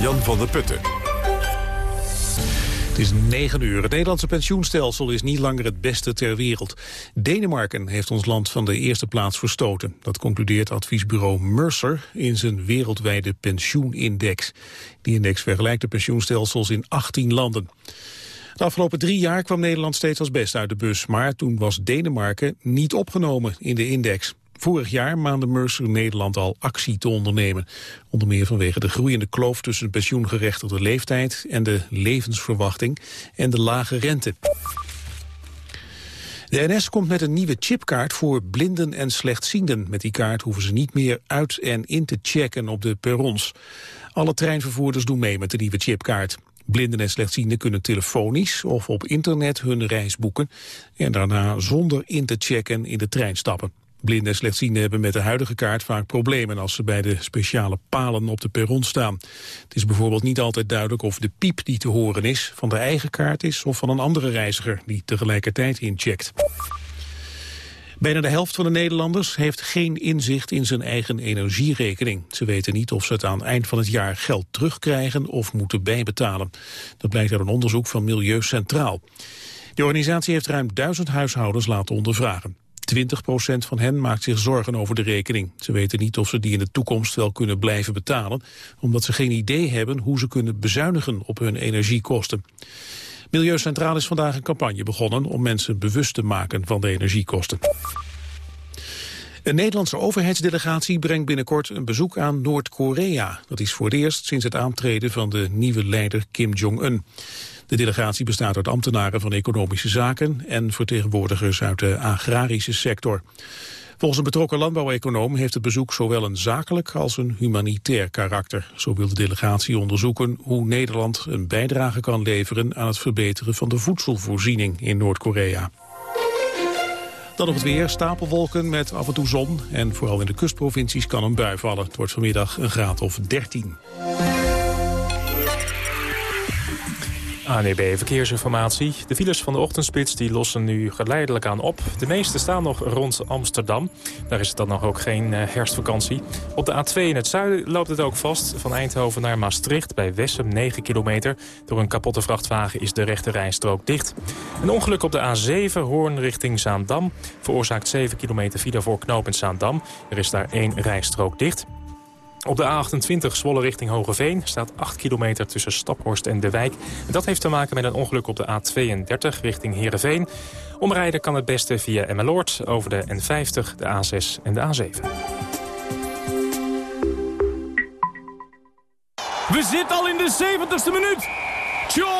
Jan van der Putten. Het is 9 uur. Het Nederlandse pensioenstelsel is niet langer het beste ter wereld. Denemarken heeft ons land van de eerste plaats verstoten. Dat concludeert adviesbureau Mercer in zijn wereldwijde pensioenindex. Die index vergelijkt de pensioenstelsels in 18 landen. De afgelopen drie jaar kwam Nederland steeds als best uit de bus. Maar toen was Denemarken niet opgenomen in de index. Vorig jaar maande Mercer Nederland al actie te ondernemen. Onder meer vanwege de groeiende kloof tussen de pensioengerechtigde leeftijd en de levensverwachting en de lage rente. De NS komt met een nieuwe chipkaart voor blinden en slechtzienden. Met die kaart hoeven ze niet meer uit en in te checken op de perrons. Alle treinvervoerders doen mee met de nieuwe chipkaart. Blinden en slechtzienden kunnen telefonisch of op internet hun reis boeken... en daarna zonder in te checken in de trein stappen. Blinden en slechtzienden hebben met de huidige kaart vaak problemen als ze bij de speciale palen op de perron staan. Het is bijvoorbeeld niet altijd duidelijk of de piep die te horen is van de eigen kaart is of van een andere reiziger die tegelijkertijd incheckt. Bijna de helft van de Nederlanders heeft geen inzicht in zijn eigen energierekening. Ze weten niet of ze het aan het eind van het jaar geld terugkrijgen of moeten bijbetalen. Dat blijkt uit een onderzoek van Milieu Centraal. De organisatie heeft ruim duizend huishoudens laten ondervragen. 20% van hen maakt zich zorgen over de rekening. Ze weten niet of ze die in de toekomst wel kunnen blijven betalen... omdat ze geen idee hebben hoe ze kunnen bezuinigen op hun energiekosten. Milieu Centraal is vandaag een campagne begonnen... om mensen bewust te maken van de energiekosten. Een Nederlandse overheidsdelegatie brengt binnenkort een bezoek aan Noord-Korea. Dat is voor het eerst sinds het aantreden van de nieuwe leider Kim Jong-un. De delegatie bestaat uit ambtenaren van economische zaken en vertegenwoordigers uit de agrarische sector. Volgens een betrokken landbouweconoom heeft het bezoek zowel een zakelijk als een humanitair karakter. Zo wil de delegatie onderzoeken hoe Nederland een bijdrage kan leveren aan het verbeteren van de voedselvoorziening in Noord-Korea. Dan nog het weer, stapelwolken met af en toe zon. En vooral in de kustprovincies kan een bui vallen. Het wordt vanmiddag een graad of 13. ANEB Verkeersinformatie. De files van de ochtendspits die lossen nu geleidelijk aan op. De meeste staan nog rond Amsterdam. Daar is het dan nog ook geen uh, herfstvakantie. Op de A2 in het zuiden loopt het ook vast. Van Eindhoven naar Maastricht bij Wessem 9 kilometer. Door een kapotte vrachtwagen is de rechte rijstrook dicht. Een ongeluk op de A7 Hoorn richting Zaandam. Veroorzaakt 7 kilometer file voor knooppunt Zaandam. Er is daar één rijstrook dicht. Op de A28 Zwolle richting Hogeveen staat 8 kilometer tussen Staphorst en De Wijk. dat heeft te maken met een ongeluk op de A32 richting Heerenveen. Omrijden kan het beste via Emmeloord over de N50, de A6 en de A7. We zitten al in de 70ste minuut. Tjonge,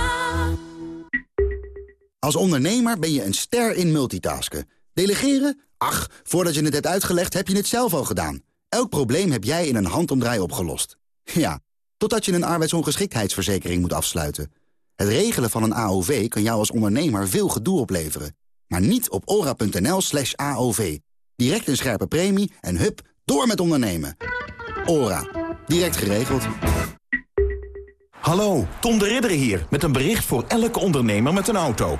Als ondernemer ben je een ster in multitasken. Delegeren? Ach, voordat je het hebt uitgelegd heb je het zelf al gedaan. Elk probleem heb jij in een handomdraai opgelost. Ja, totdat je een arbeidsongeschiktheidsverzekering moet afsluiten. Het regelen van een AOV kan jou als ondernemer veel gedoe opleveren. Maar niet op ora.nl slash AOV. Direct een scherpe premie en hup, door met ondernemen. Ora. Direct geregeld. Hallo, Tom de Ridder hier met een bericht voor elke ondernemer met een auto.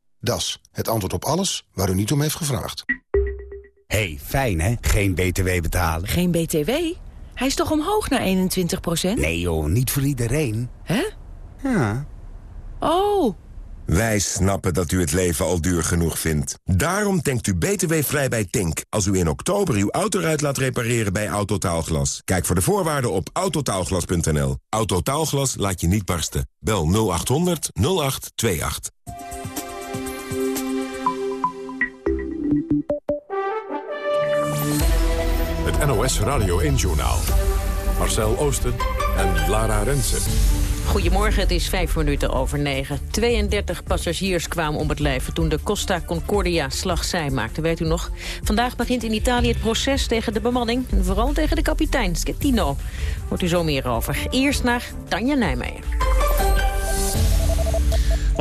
Das, het antwoord op alles waar u niet om heeft gevraagd. hey, fijn hè? Geen BTW betalen. Geen BTW? Hij is toch omhoog naar 21% Nee joh, niet voor iedereen. Hè? Ja. Oh. Wij snappen dat u het leven al duur genoeg vindt. Daarom denkt u btw-vrij bij Tink... als u in oktober uw autoruit laat repareren bij Autotaalglas. Kijk voor de voorwaarden op autotaalglas.nl. Autotaalglas laat je niet barsten. Bel 0800 0828. NOS Radio 1-journaal. Marcel Oosten en Lara Rensen. Goedemorgen, het is vijf minuten over negen. 32 passagiers kwamen om het leven toen de Costa Concordia slagzij maakte. Weet u nog? Vandaag begint in Italië het proces tegen de bemanning. En vooral tegen de kapitein, Schettino. Hoort u zo meer over. Eerst naar Tanja Nijmeijer.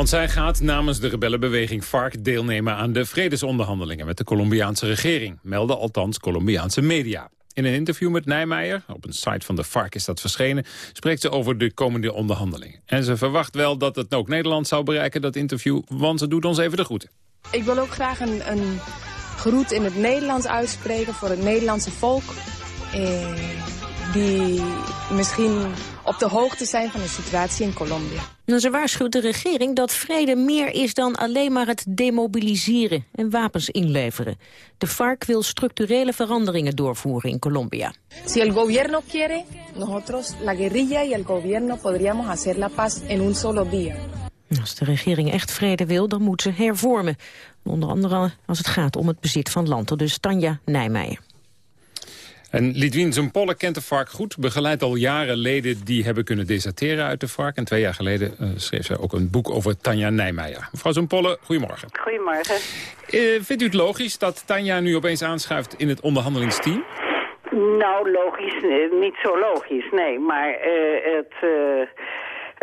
Want zij gaat namens de rebellenbeweging FARC deelnemen aan de vredesonderhandelingen met de Colombiaanse regering, melden althans Colombiaanse media. In een interview met Nijmeijer, op een site van de FARC is dat verschenen... spreekt ze over de komende onderhandelingen. En ze verwacht wel dat het ook Nederland zou bereiken, dat interview... want ze doet ons even de groeten. Ik wil ook graag een, een groet in het Nederlands uitspreken voor het Nederlandse volk... Eh, die misschien op de hoogte zijn van de situatie in Colombia. Nou, ze waarschuwt de regering dat vrede meer is dan alleen maar het demobiliseren en wapens inleveren. De FARC wil structurele veranderingen doorvoeren in Colombia. Si el gobierno quiere, nosotros, la guerrilla y el gobierno, podríamos hacer la paz en un solo día. Als de regering echt vrede wil, dan moet ze hervormen. Onder andere als het gaat om het bezit van land. Dus Tanja Nijmeijer. En Lidwien Zumpolle kent de vark goed. Begeleidt al jaren leden die hebben kunnen deserteren uit de vark. En twee jaar geleden uh, schreef zij ook een boek over Tanja Nijmeijer. Mevrouw Zumpolle, goedemorgen. Goedemorgen. Uh, vindt u het logisch dat Tanja nu opeens aanschuift in het onderhandelingsteam? Nou, logisch, eh, niet zo logisch, nee. Maar het...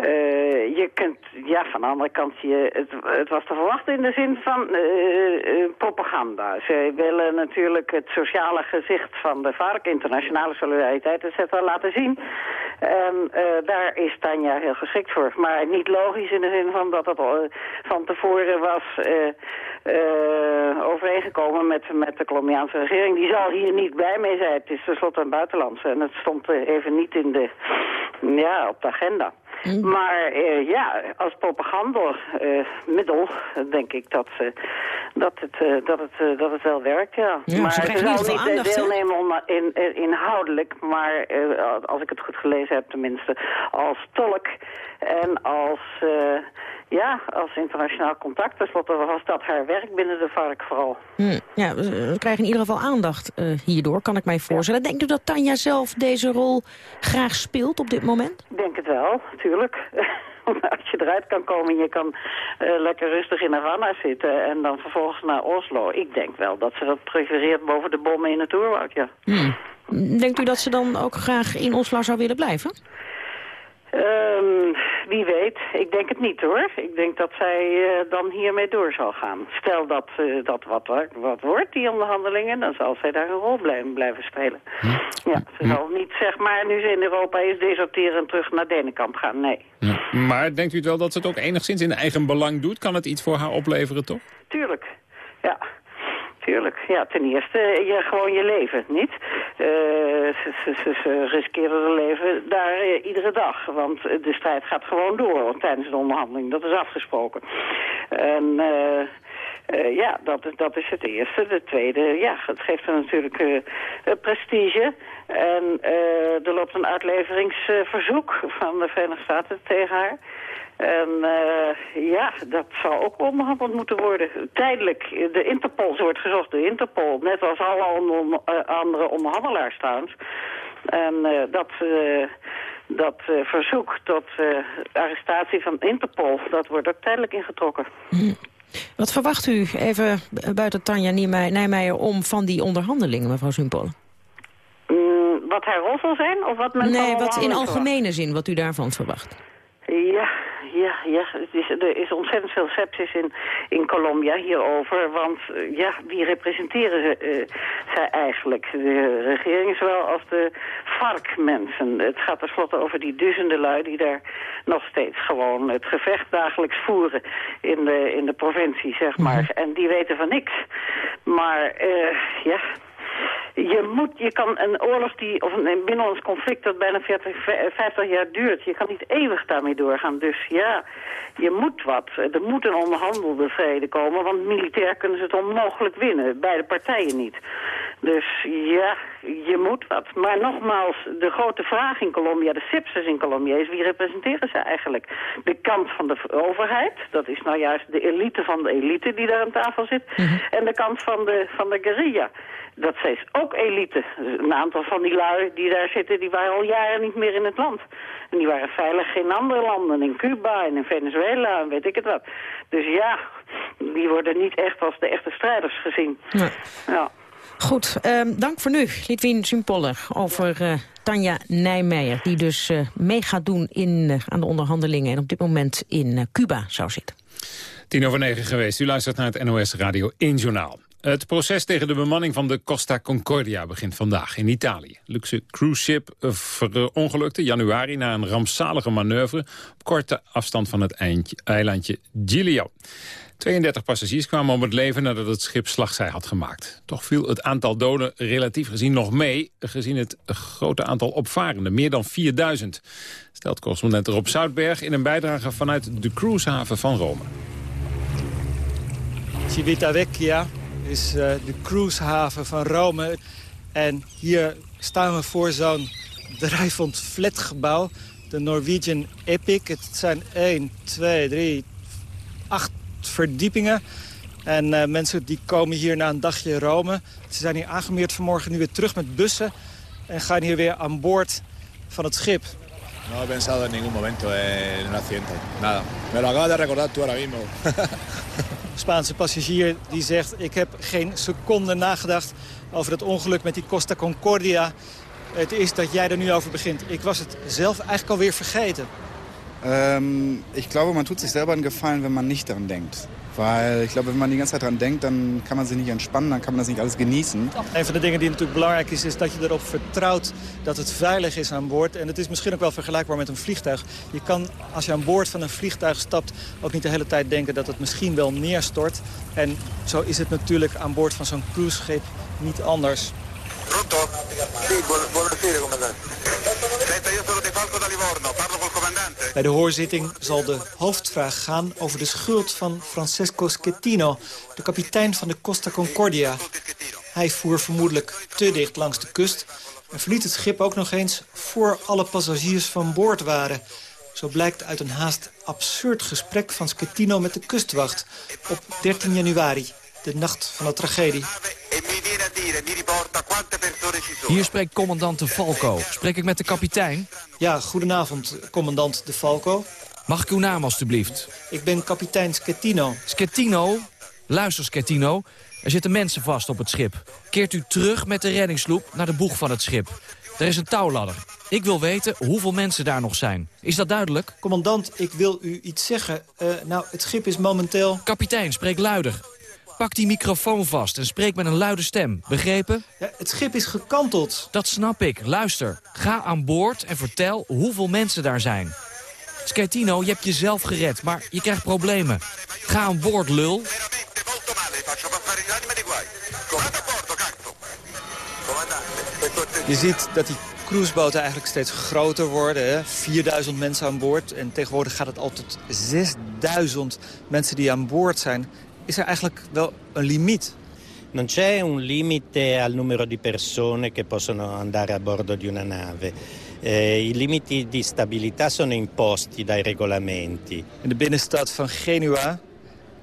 Uh, je kunt, ja, van de andere kant, je, het, het was te verwachten in de zin van uh, propaganda. Ze willen natuurlijk het sociale gezicht van de vark, internationale solidariteit, etc. laten zien. En daar is Tanja heel geschikt voor. Maar niet logisch in de zin van dat het van tevoren was overeengekomen met, met de Colombiaanse regering. Die zal hier niet blij mee zijn. Het is tenslotte een buitenlandse en het stond even niet in de, ja, op de agenda. Mm. Maar uh, ja, als propagandamiddel uh, denk ik dat, uh, dat, het, dat, het, dat het wel werkt, ja. ja maar ze zal niet aandacht, deelnemen om, in, inhoudelijk, maar als ik het goed gelezen heb tenminste, als tolk en als ja, als internationaal contact. Tenslotte was dat haar werk binnen de vark vooral. Hm, ja, we krijgen in ieder geval aandacht uh, hierdoor, kan ik mij voorstellen. Denkt u dat Tanja zelf deze rol graag speelt op dit moment? Ik denk het wel, natuurlijk. Als je eruit kan komen en je kan uh, lekker rustig in Havana zitten... en dan vervolgens naar Oslo. Ik denk wel dat ze dat prefereert boven de bommen in het oerwoud, ja. Hm. Denkt u dat ze dan ook graag in Oslo zou willen blijven? Um, wie weet. Ik denk het niet hoor. Ik denk dat zij uh, dan hiermee door zal gaan. Stel dat uh, dat wat, wat wordt, die onderhandelingen, dan zal zij daar een rol blijven, blijven spelen. Hm. Ja, ze hm. zal niet zeg maar, nu ze in Europa is, deserteren en terug naar Denenkamp gaan. Nee. Hm. Maar denkt u wel dat ze het ook enigszins in eigen belang doet? Kan het iets voor haar opleveren, toch? Tuurlijk, ja. Tuurlijk, ja, ten eerste je, gewoon je leven, niet? Uh, ze, ze, riskeren hun leven daar uh, iedere dag, want de strijd gaat gewoon door tijdens de onderhandeling. Dat is afgesproken. En... Ja, dat, dat is het eerste. De tweede, ja, het geeft er natuurlijk prestige. En er loopt een uitleveringsverzoek van de Verenigde Staten tegen haar. En uh, ja, dat zou ook onderhandeld moeten worden. Tijdelijk, de Interpol wordt gezocht, de Interpol, net als alle on uh, andere onderhandelaars trouwens. En uh, dat, dat verzoek tot arrestatie van Interpol, dat wordt ook tijdelijk ingetrokken. Hm. Wat verwacht u, even buiten Tanja Nijmeijer, om van die onderhandelingen, mevrouw Zumpol? Mm, wat haar rol zal zijn? Of wat men nee, wat in algemene zin, wat u daarvan verwacht? Ja, ja, ja. Het is, er is ontzettend veel sepsis in, in Colombia hierover. Want uh, ja, wie representeren ze, uh, zij eigenlijk? De regering zowel als de FARC-mensen. Het gaat tenslotte over die duizenden lui die daar nog steeds gewoon het gevecht dagelijks voeren in de, in de provincie, zeg maar. En die weten van niks. Maar eh, ja, je moet, je kan een oorlog die, of een binnenlands conflict dat bijna 40, 50 jaar duurt, je kan niet eeuwig daarmee doorgaan. Dus ja, je moet wat. Er moet een onderhandelde vrede komen, want militair kunnen ze het onmogelijk winnen. Beide partijen niet. Dus ja, je moet wat. Maar nogmaals, de grote vraag in Colombia, de Sipsers in Colombia, is wie representeren ze eigenlijk? De kant van de overheid, dat is nou juist de elite van de elite die daar aan tafel zit. En de kant van de, van de guerrilla. Dat is ook elite. Een aantal van die lui die daar zitten, die waren al jaren niet meer in het land. En die waren veilig in andere landen, in Cuba en in Venezuela en weet ik het wat. Dus ja, die worden niet echt als de echte strijders gezien. Ja. Goed, ehm, dank voor nu, Litwin Simpoller, over eh, Tanja Nijmeijer... die dus uh, mee gaat doen in, uh, aan de onderhandelingen... en op dit moment in Cuba zou zitten. Tien over negen geweest. U luistert naar het NOS Radio 1 Journaal. Het proces tegen de bemanning van de Costa Concordia begint vandaag in Italië. Luxe cruise ship verongelukte januari na een rampzalige manoeuvre... op korte afstand van het eilandje Giglio. 32 passagiers kwamen om het leven nadat het schip slagzij had gemaakt. Toch viel het aantal doden relatief gezien nog mee... gezien het grote aantal opvarenden, meer dan 4000. Stelt correspondent Rob Zoutberg in een bijdrage vanuit de cruisehaven van Rome. Civitavecchia is uh, de cruisehaven van Rome. En hier staan we voor zo'n drijvend flatgebouw. De Norwegian Epic. Het zijn 1, 2, 3, 8 verdiepingen. En uh, mensen die komen hier na een dagje Rome. Ze zijn hier aangemeerd vanmorgen nu weer terug met bussen. En gaan hier weer aan boord van het schip. No he pensado en ningún momento en un accidente. Nada. Me lo acabas de recordar tú ahora mismo. Spaanse passagier die zegt... ik heb geen seconde nagedacht over het ongeluk met die Costa Concordia. Het is dat jij er nu over begint. Ik was het zelf eigenlijk alweer vergeten. Ähm, ich glaube, man tut sich selber einen Gefallen, wenn man nicht daran denkt. Weil ich glaube, wenn man die ganze Zeit daran denkt, dann kann man sich nicht entspannen, dann kann man das nicht alles genießen. Een van de dingen die natuurlijk belangrijk is, is dat je erop vertrouwt dat het veilig is aan boord. En het is misschien ook wel vergelijkbaar met een vliegtuig. Je kan, als je aan boord van een vliegtuig stapt, ook niet de hele tijd denken dat het misschien wel neerstort. En zo is het natuurlijk aan boord van zo'n cruiseschip niet anders. Pronto? Sì, buonasera comandante. Senta, io sono De Falco da Livorno, parlo col comandante. Bij de hoorzitting zal de hoofdvraag gaan over de schuld van Francesco Schettino, de kapitein van de Costa Concordia. Hij voer vermoedelijk te dicht langs de kust en verliet het schip ook nog eens voor alle passagiers van boord waren. Zo blijkt uit een haast absurd gesprek van Schettino met de kustwacht op 13 januari, de nacht van de tragedie. Hier spreekt commandant De Falco. Spreek ik met de kapitein? Ja, goedenavond, commandant De Falco. Mag ik uw naam alstublieft? Ik ben kapitein Schettino. Schettino? Luister, Schettino. Er zitten mensen vast op het schip. Keert u terug met de reddingsloep naar de boeg van het schip. Er is een touwladder. Ik wil weten hoeveel mensen daar nog zijn. Is dat duidelijk? Commandant, ik wil u iets zeggen. Uh, nou, het schip is momenteel... Kapitein, spreek luider. Pak die microfoon vast en spreek met een luide stem. Begrepen? Ja, het schip is gekanteld. Dat snap ik. Luister. Ga aan boord en vertel hoeveel mensen daar zijn. Schettino, je hebt jezelf gered, maar je krijgt problemen. Ga aan boord, lul. Je ziet dat die cruiseboten eigenlijk steeds groter worden. Hè? 4000 mensen aan boord. En tegenwoordig gaat het al tot 6000 mensen die aan boord zijn. Is er eigenlijk wel een limiet? Non c'è un limite al numero di persone che possono andare a bordo di una nave. Eh, I limiti di stabilità sono imposti dai regolamenti. In de binnenstad van Genua,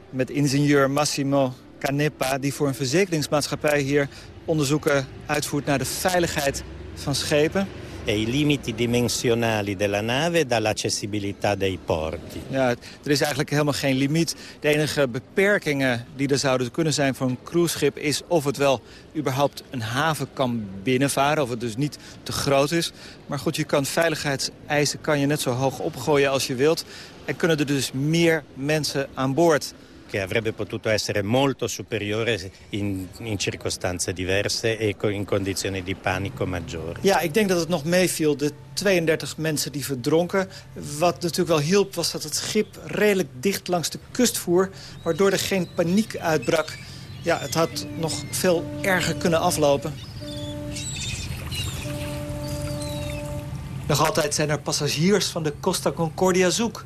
met ingenieur Massimo Canepa... die voor een verzekeringsmaatschappij hier onderzoeken uitvoert naar de veiligheid van schepen e i limiti dimensionali della nave dall'accessibilità dei porti. Ja, er is eigenlijk helemaal geen limiet. De enige beperkingen die er zouden kunnen zijn voor een cruiseschip... is of het wel überhaupt een haven kan binnenvaren, of het dus niet te groot is. Maar goed, je kan veiligheidseisen kan je net zo hoog opgooien als je wilt. En kunnen er dus meer mensen aan boord che avrebbe potuto essere molto superiore in, in circostanze diverse e in condizioni di panico maggiori. Ja, ik denk dat het nog meeviel, de 32 mensen die verdronken. Wat natuurlijk wel hielp was dat het schip redelijk dicht langs de kust voer... waardoor er geen paniek uitbrak. ja, het had nog veel erger kunnen aflopen. Nog altijd zijn er passagiers van de Costa Concordia zoek.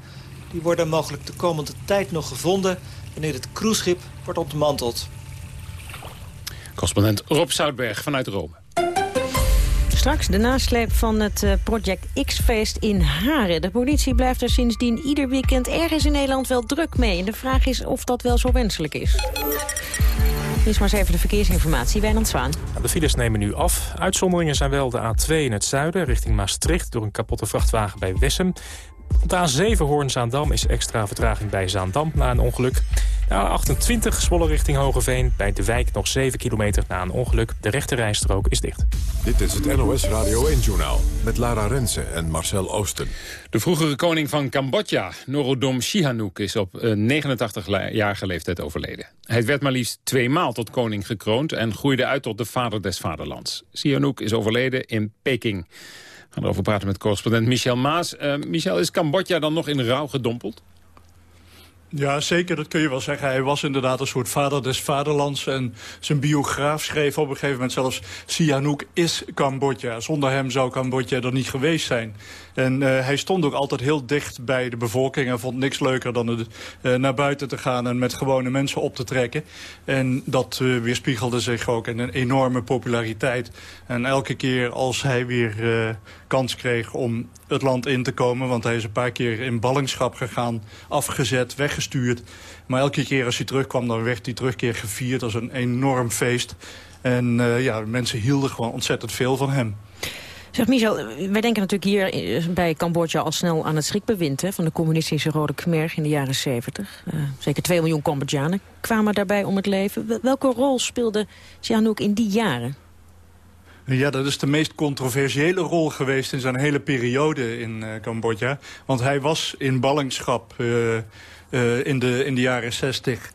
Die worden mogelijk de komende tijd nog gevonden... wanneer het cruiseschip wordt ontmanteld. Correspondent Rob Zoutberg vanuit Rome. Straks de nasleep van het uh, Project X-feest in Haren. De politie blijft er sindsdien ieder weekend ergens in Nederland wel druk mee. En de vraag is of dat wel zo wenselijk is. Is maar eens even de verkeersinformatie. Wijnand Zwaan. De files nemen nu af. Uitzonderingen zijn wel de A2 in het zuiden richting Maastricht... door een kapotte vrachtwagen bij Wessem. Op de A7 Hoorn-Zaandam is extra vertraging bij Zaandam na een ongeluk. De A28 Zwolle richting Hogeveen. Bij de wijk nog 7 kilometer na een ongeluk. De rechte rijstrook is dicht. Dit is het NOS Radio 1-journaal met Lara Rensen en Marcel Oosten. De vroegere koning van Cambodja, Norodom Sihanouk, is op 89-jarige leeftijd overleden. Hij werd maar liefst twee maal tot koning gekroond en groeide uit tot de vader des vaderlands. Sihanouk is overleden in Peking. We gaan erover praten met correspondent Michel Maas. Uh, Michel, is Cambodja dan nog in rouw gedompeld? Ja, zeker, dat kun je wel zeggen. Hij was inderdaad een soort vader des vaderlands. En zijn biograaf schreef op een gegeven moment zelfs... Sihanouk is Cambodja. Zonder hem zou Cambodja er niet geweest zijn. En uh, hij stond ook altijd heel dicht bij de bevolking. en vond niks leuker dan het, uh, naar buiten te gaan en met gewone mensen op te trekken. En dat uh, weerspiegelde zich ook in een enorme populariteit. En elke keer als hij weer kans kreeg om het land in te komen... want hij is een paar keer in ballingschap gegaan, afgezet, weggestuurd. Maar elke keer als hij terugkwam, dan werd die terugkeer gevierd als een enorm feest. En ja, mensen hielden gewoon ontzettend veel van hem. Zeg Michel, wij denken natuurlijk hier bij Cambodja al snel aan het schrikbewind hè, van de communistische Rode Khmer in de jaren 70. Uh, zeker 2 miljoen Cambodjanen kwamen daarbij om het leven. Welke rol speelde Sihanouk in die jaren? Ja, dat is de meest controversiële rol geweest in zijn hele periode in uh, Cambodja. Want hij was in ballingschap uh, uh, in, de, in de jaren 60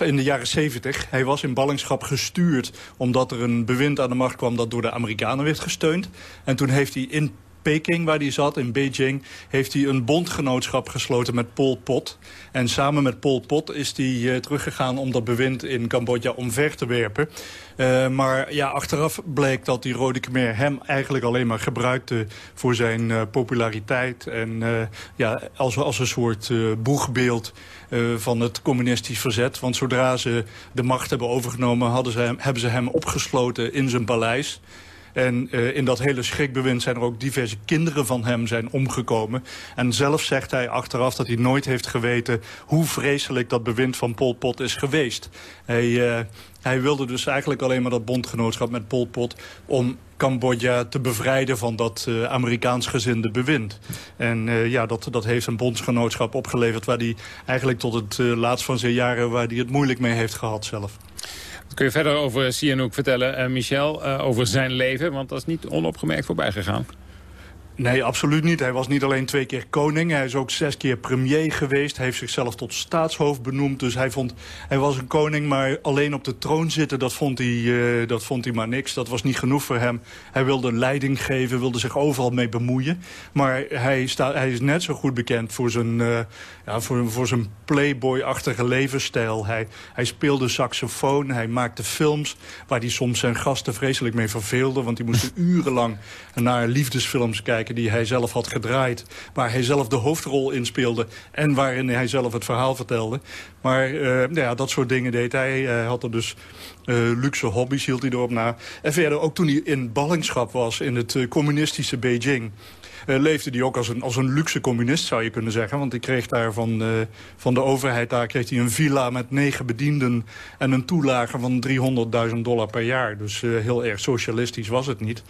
in de jaren 70. Hij was in ballingschap gestuurd omdat er een bewind aan de macht kwam... dat door de Amerikanen werd gesteund. En toen heeft hij in Peking, waar hij zat, in Beijing... heeft hij een bondgenootschap gesloten met Pol Pot. En samen met Pol Pot is hij uh, teruggegaan om dat bewind in Cambodja omver te werpen. Uh, maar ja, achteraf bleek dat die Rode Khmer hem eigenlijk alleen maar gebruikte... voor zijn uh, populariteit en ja, als, als een soort boegbeeld... van het communistisch verzet. Want zodra ze de macht hebben overgenomen... Hadden ze hem, hebben ze hem opgesloten in zijn paleis. En uh, in dat hele schrikbewind zijn er ook diverse kinderen van hem zijn omgekomen. En zelf zegt hij achteraf dat hij nooit heeft geweten... hoe vreselijk dat bewind van Pol Pot is geweest. Hij, uh, hij wilde dus eigenlijk alleen maar dat bondgenootschap met Pol Pot... om Cambodja te bevrijden van dat uh, Amerikaans gezinde bewind. En ja, dat, dat heeft een bondsgenootschap opgeleverd... waar hij eigenlijk tot het laatst van zijn jaren... waar hij het moeilijk mee heeft gehad zelf. Kun je verder over Sihanouk vertellen, uh, Michel, uh, over zijn leven? Want dat is niet onopgemerkt voorbij gegaan. Nee, absoluut niet. Hij was niet alleen twee keer koning. Hij is ook zes keer premier geweest. Hij heeft zichzelf tot staatshoofd benoemd. Dus hij, vond, hij was een koning, maar alleen op de troon zitten... Dat vond, hij, uh, dat vond hij maar niks. Dat was niet genoeg voor hem. Hij wilde leiding geven, wilde zich overal mee bemoeien. Maar hij, hij is net zo goed bekend voor zijn, ja, voor, voor zijn playboy-achtige levensstijl. Hij, hij speelde saxofoon, hij maakte films... waar hij soms zijn gasten vreselijk mee verveelde. Want die moesten urenlang naar liefdesfilms kijken die hij zelf had gedraaid. Waar hij zelf de hoofdrol in speelde. En waarin hij zelf het verhaal vertelde. Maar uh, nou ja, dat soort dingen deed hij. Hij had er dus uh, luxe hobby's, hield hij erop na. En verder, ook toen hij in ballingschap was in het uh, communistische Beijing... Uh, leefde hij ook als een, als een luxe communist, zou je kunnen zeggen. Want hij kreeg daar van, uh, van de overheid daar kreeg hij een villa met negen bedienden... en een toelage van 300.000 dollar per jaar. Dus uh, heel erg socialistisch was het niet.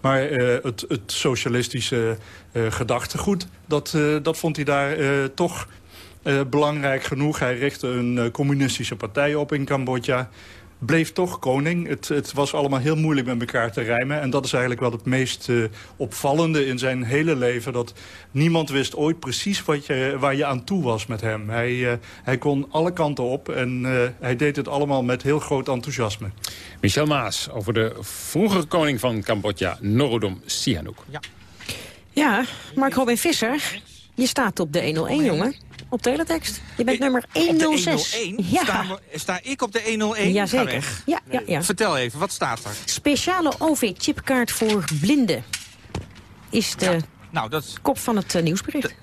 Maar het, het, socialistische gedachtegoed, dat, dat vond hij daar toch belangrijk genoeg. Hij richtte een communistische partij op in Cambodja bleef toch koning. Het, het, was allemaal heel moeilijk met elkaar te rijmen. En dat is eigenlijk wel het meest uh, opvallende in zijn hele leven. Dat niemand wist ooit precies wat je, waar je aan toe was met hem. Hij, uh, hij kon alle kanten op en uh, hij deed het allemaal met heel groot enthousiasme. Michel Maas over de vroegere koning van Cambodja, Norodom Sihanouk. Ja, ja Mark Robin Visser, je staat op de 101, jongen. Op teletext. Je bent nummer Op de 106. 101? Ja. Sta ik op de 101? Ga Jazeker. weg. Ja, ja, ja. Vertel even, wat staat er? Speciale OV-chipkaart voor blinden. Is de Nou, dat, kop van het eh, nieuwsbericht.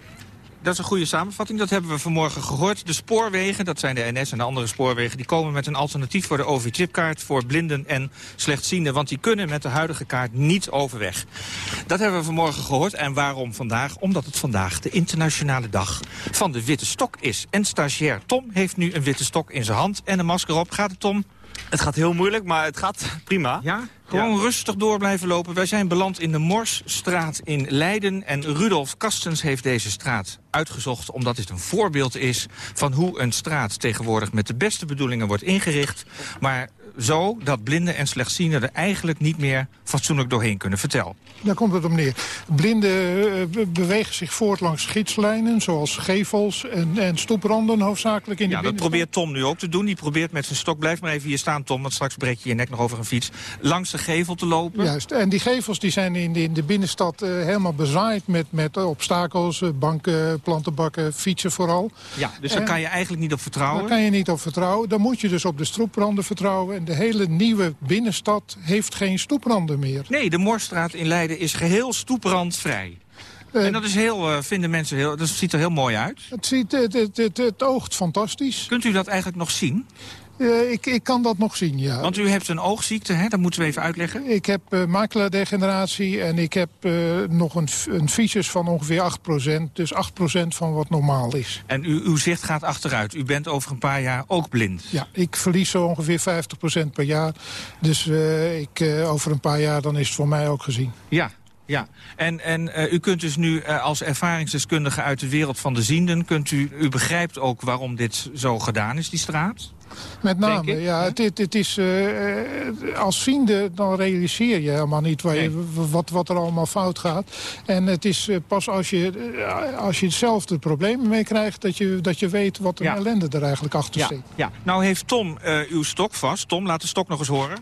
Dat is een goede samenvatting. Dat hebben we vanmorgen gehoord. De spoorwegen, dat zijn de NS en de andere spoorwegen... die komen met een alternatief voor de OV-chipkaart... voor blinden en slechtzienden. Want die kunnen met de huidige kaart niet overweg. Dat hebben we vanmorgen gehoord. En waarom vandaag? Omdat het vandaag de internationale dag van de witte stok is. En stagiair Tom heeft nu een witte stok in zijn hand en een masker op. Gaat het, Tom? Het gaat heel moeilijk, maar het gaat prima. Ja? Gewoon rustig door blijven lopen. Wij zijn beland in de Morsstraat in Leiden. En Rudolf Kastens heeft deze straat uitgezocht... omdat dit een voorbeeld is van hoe een straat tegenwoordig... met de beste bedoelingen wordt ingericht... maar zo dat blinden en slechtzienden er eigenlijk niet meer fatsoenlijk doorheen kunnen. Vertel. Daar komt het op neer. Blinden eh, be- bewegen zich voort langs gidslijnen, zoals gevels en, en stoepranden hoofdzakelijk in de Ja, dat probeert Tom nu ook te doen. Die probeert met zijn stok, blijf maar even hier staan Tom... want straks breek je je nek nog over een fiets... langs gevel te lopen. Juist, en die gevels die zijn in de, in de binnenstad eh, helemaal bezaaid met, met obstakels, eh, banken, plantenbakken, fietsen vooral. Ja, dus daar kan je eigenlijk niet op vertrouwen. Daar kan je niet op vertrouwen. Dan moet je dus op de stoepranden vertrouwen. En de hele nieuwe binnenstad heeft geen stoepranden meer. Nee, de Moorstraat in Leiden is geheel stoeprandvrij. en dat is heel, eh, vinden mensen heel, dat ziet er heel mooi uit. Het, ziet, het, het, het, het oogt fantastisch. Kunt u dat eigenlijk nog zien? Eh, ik, ik kan dat nog zien, ja. Want u heeft een oogziekte, hè? dat moeten we even uitleggen. Ik heb eh makelaardegeneratie en ik heb eh, nog een, een visus van ongeveer 8%. Dus 8% van wat normaal is. En u, uw zicht gaat achteruit. U bent over een paar jaar ook blind. Ja, ik verlies zo ongeveer 50% per jaar. Dus ik, over een paar jaar dan is het voor mij ook gezien. Ja, ja. En, en eh, u kunt dus nu eh, als ervaringsdeskundige uit de wereld van de zienden... Kunt u, u begrijpt ook waarom dit zo gedaan is, die straat? Met name, ik, ja, het, het, het is, eh, als ziende dan realiseer je helemaal niet waar je, wat, wat er allemaal fout gaat. En het is pas als je, eh, als je zelf de problemen mee krijgt... dat je, dat je weet wat een Ja. ellende er eigenlijk achter Ja, zit. ja. Nou heeft Tom uw stok vast. Tom, laat de stok nog eens horen.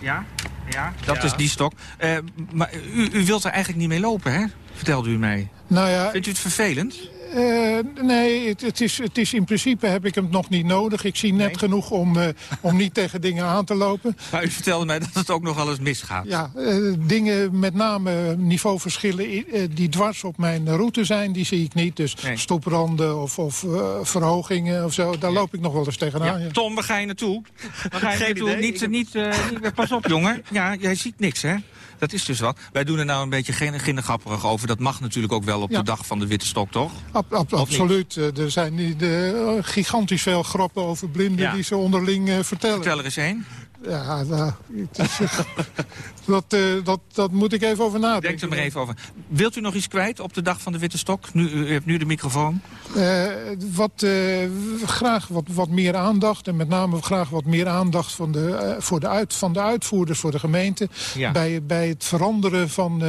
Ja, ja, dat Ja. is die stok. Eh, maar u, u wilt er eigenlijk niet mee lopen, hè? Vertelde u mij. Nou ja, Vindt u het vervelend? Eh, nee, het, het, is, het is in principe heb ik hem nog niet nodig. Ik zie net genoeg om, eh, om niet tegen dingen aan te lopen. Maar u vertelde mij dat het ook nog wel eens misgaat. Ja, eh, dingen met name niveauverschillen die dwars op mijn route zijn, die zie ik niet. Dus stoepranden of, of eh, verhogingen of zo, daar loop ik nog wel eens tegenaan. Ja. Tom, waar ga je naartoe? Waar ga je naartoe? Niet, niet, eh, niet- pas op, jongen. Ja, jij ziet niks, hè? Dat is dus wat. Wij doen er nou een beetje geen ginnegapperig over. Dat mag natuurlijk ook wel op Ja. de dag van de Witte Stok, toch? Ab- ab- Of absoluut. Eh, Er zijn niet, eh, gigantisch veel grappen over blinden Ja. die ze onderling eh, vertellen. Vertel er eens één. Ja, nou, is, eh, dat, eh, dat, dat moet ik even over nadenken. Denk er maar even over. Wilt u nog iets kwijt op de dag van de Witte Stok? Nu, u hebt nu de microfoon. Eh, wat, graag wat, wat meer aandacht. En met name graag wat meer aandacht van de, voor de uit, van de uitvoerders, voor de gemeente. Ja. Bij, bij het veranderen van...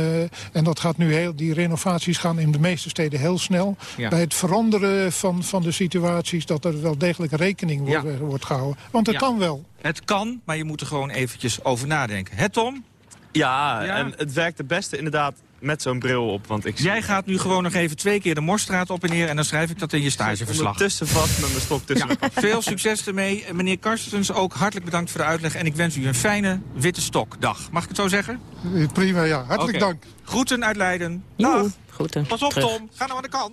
en dat gaat nu heel... Die renovaties gaan in de meeste steden heel snel. Ja. Bij het veranderen van, van de situaties... dat er wel degelijk rekening wordt, wordt gehouden. Want het kan wel. Het kan, maar je moet er gewoon eventjes over nadenken. Hè, Tom? Ja, Ja. en het werkt het beste inderdaad met zo'n bril op. Want ik Jij gaat nu gewoon nog even twee keer de Morstraat op en neer... en dan schrijf ik dat in je stageverslag. ondertussen vast met mijn stok tussen Ja, veel succes ermee. En Meneer Karstens, ook hartelijk bedankt voor de uitleg. En ik wens u een fijne Witte Stokdag. Mag ik het zo zeggen? Eh, Prima, ja. Hartelijk dank. Groeten uit Leiden. Dag. groeten. Pas op, Terug. Tom. Ga nou aan de kant.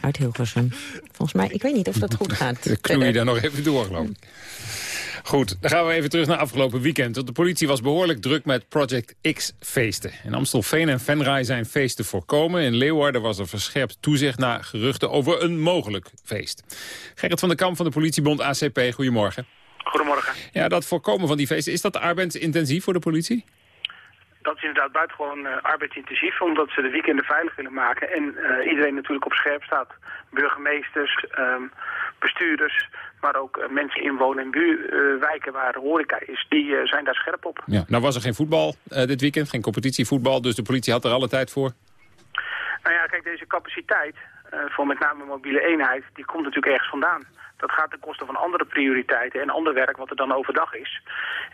Uit Hilversum. Volgens mij, ik weet niet of dat goed gaat. Knoei je daar nog even door, geloof ik. Goed, dan gaan we even terug naar afgelopen weekend. Want de politie was behoorlijk druk met Project X-feesten. In Amstelveen en Venray zijn feesten voorkomen. In Leeuwarden was er verscherpt toezicht naar geruchten over een mogelijk feest. Gerrit van der Kamp van de politiebond ACP, goedemorgen. Goedemorgen. Ja, dat voorkomen van die feesten, is dat arbeidsintensief voor de politie? Dat is inderdaad buitengewoon eh arbeidsintensief, omdat ze de weekenden veilig willen maken. En eh, iedereen natuurlijk op scherp staat. Burgemeesters, ehm, bestuurders, maar ook eh, mensen in buurwijken waar horeca is. Die zijn daar scherp op. Ja. Nou was er geen voetbal dit weekend, geen competitievoetbal. Dus de politie had er alle tijd voor. Nou ja, kijk, deze capaciteit voor met name mobiele eenheid, die komt natuurlijk ergens vandaan. Dat gaat ten koste van andere prioriteiten en ander werk wat er dan overdag is.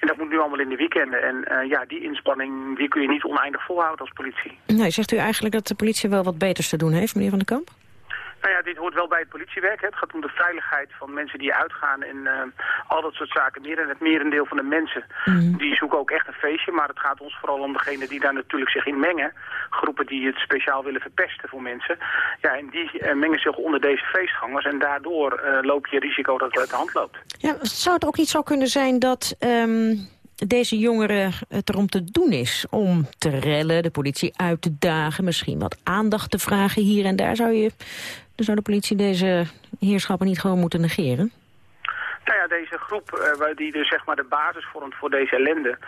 En dat moet nu allemaal in de weekenden. En eh, ja, die inspanning die kun je niet oneindig volhouden als politie. Nee, zegt u eigenlijk dat de politie wel wat beters te doen heeft, meneer Van der Kamp? Nou ja, dit hoort wel bij het politiewerk. Hè. Het gaat om de veiligheid van mensen die uitgaan en eh, al dat soort zaken meer. En het merendeel van de mensen, die zoeken ook echt een feestje. Maar het gaat ons vooral om degenen die daar natuurlijk zich in mengen. Groepen die het speciaal willen verpesten voor mensen. Ja, en die eh, mengen zich onder deze feestgangers. En daardoor eh, loop je risico dat het uit de hand loopt. Ja, zou het ook iets zo kunnen zijn dat ehm, deze jongeren het erom te doen is... om te rellen, de politie uit te dagen, misschien wat aandacht te vragen hier en daar? Zou, je, dan zou de politie deze heerschappen niet gewoon moeten negeren? Nou ja, deze groep eh, die dus zeg maar de basis vormt voor deze ellende,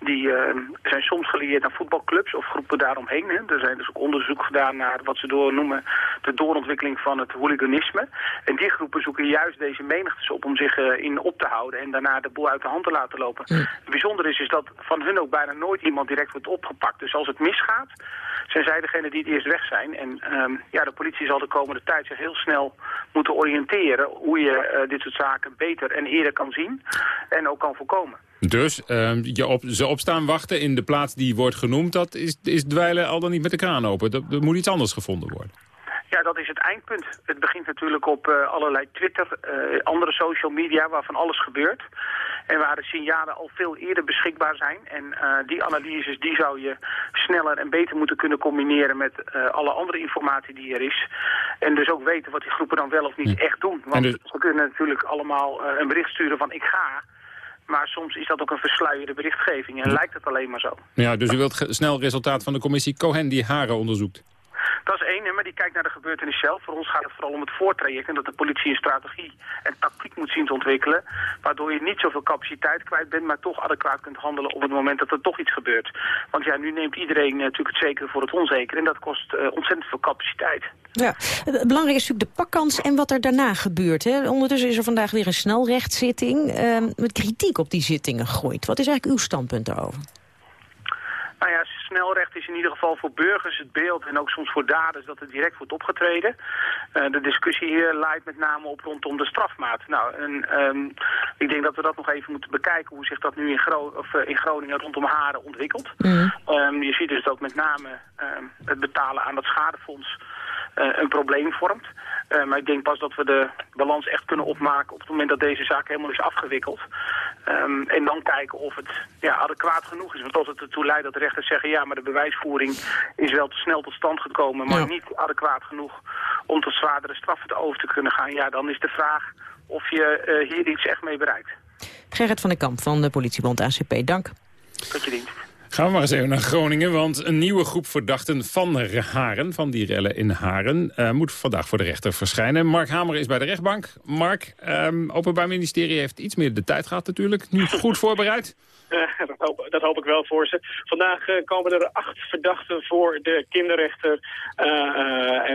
die eh, zijn soms gelieerd aan voetbalclubs of groepen daaromheen. Hè. Er zijn dus ook onderzoek gedaan naar wat ze door noemen de doorontwikkeling van het hooliganisme. En die groepen zoeken juist deze menigtes op om zich eh, in op te houden en daarna de boel uit de hand te laten lopen. Het bijzondere is, is dat van hun ook bijna nooit iemand direct wordt opgepakt. Dus als het misgaat, zijn zij degene die het eerst weg zijn. En ehm, ja, de politie zal de komende tijd zich heel snel moeten oriënteren hoe je eh, dit soort zaken beter en eerder kan zien en ook kan voorkomen. Dus ehm, je op, ze opstaan wachten in de plaats die wordt genoemd... dat is, is dweilen al dan niet met de kraan open. Dat, er moet iets anders gevonden worden. Ja, dat is het eindpunt. Het begint natuurlijk op eh, allerlei Twitter, eh, andere social media waarvan alles gebeurt. En waar de signalen al veel eerder beschikbaar zijn. En eh, die analyses die zou je sneller en beter moeten kunnen combineren met alle andere informatie die er is. En dus ook weten wat die groepen dan wel of niet echt doen. Want dus- ze kunnen natuurlijk allemaal een bericht sturen van ik ga. Maar soms is dat ook een versluierde berichtgeving en lijkt het alleen maar zo. Ja, dus u wilt snel resultaat van de commissie Cohen die Haren onderzoekt. Dat is één, maar die kijkt naar de gebeurtenis zelf. Voor ons gaat het vooral om het voortraject en dat de politie een strategie en tactiek moet zien te ontwikkelen. Waardoor je niet zoveel capaciteit kwijt bent, maar toch adequaat kunt handelen op het moment dat er toch iets gebeurt. Want ja, nu neemt iedereen eh, natuurlijk het zekere voor het onzekere en dat kost eh, ontzettend veel capaciteit. Ja, belangrijk is natuurlijk de pakkans en wat er daarna gebeurt. Hè. Ondertussen is er vandaag weer een snelrechtszitting ehm, met kritiek op die zittingen gegooid. Wat is eigenlijk uw standpunt daarover? Nou ja, snelrecht is in ieder geval voor burgers het beeld en ook soms voor daders dat er direct wordt opgetreden. Eh, de discussie hier leidt met name op rondom de strafmaat. Nou, en, ehm, ik denk dat we dat nog even moeten bekijken hoe zich dat nu in, Gro of, eh, in Groningen rondom Haren ontwikkelt. Ehm, je ziet dus dat met name ehm, het betalen aan dat schadefonds een probleem vormt. Eh, maar ik denk pas dat we de balans echt kunnen opmaken op het moment dat deze zaak helemaal is afgewikkeld. Ehm, en dan kijken of het ja, adequaat genoeg is. Want als het ertoe leidt dat de rechters zeggen... ja, maar de bewijsvoering is wel te snel tot stand gekomen... maar niet adequaat genoeg om tot zwaardere straffen te over te kunnen gaan... ja, dan is de vraag of je eh, hier iets echt mee bereikt. Gerrit van den Kamp van de politiebond ACP, dank. Tot je dienst. Gaan we maar eens even naar Groningen, want een nieuwe groep verdachten van Haren, van die rellen in Haren, eh, moet vandaag voor de rechter verschijnen. Mark Hamer is bij de rechtbank. Mark, um, Openbaar Ministerie heeft iets meer de tijd gehad natuurlijk. Nu goed voorbereid? Uh, dat, hoop, dat, hoop, ik wel voor ze. Vandaag uh, komen er acht verdachten voor de kinderrechter.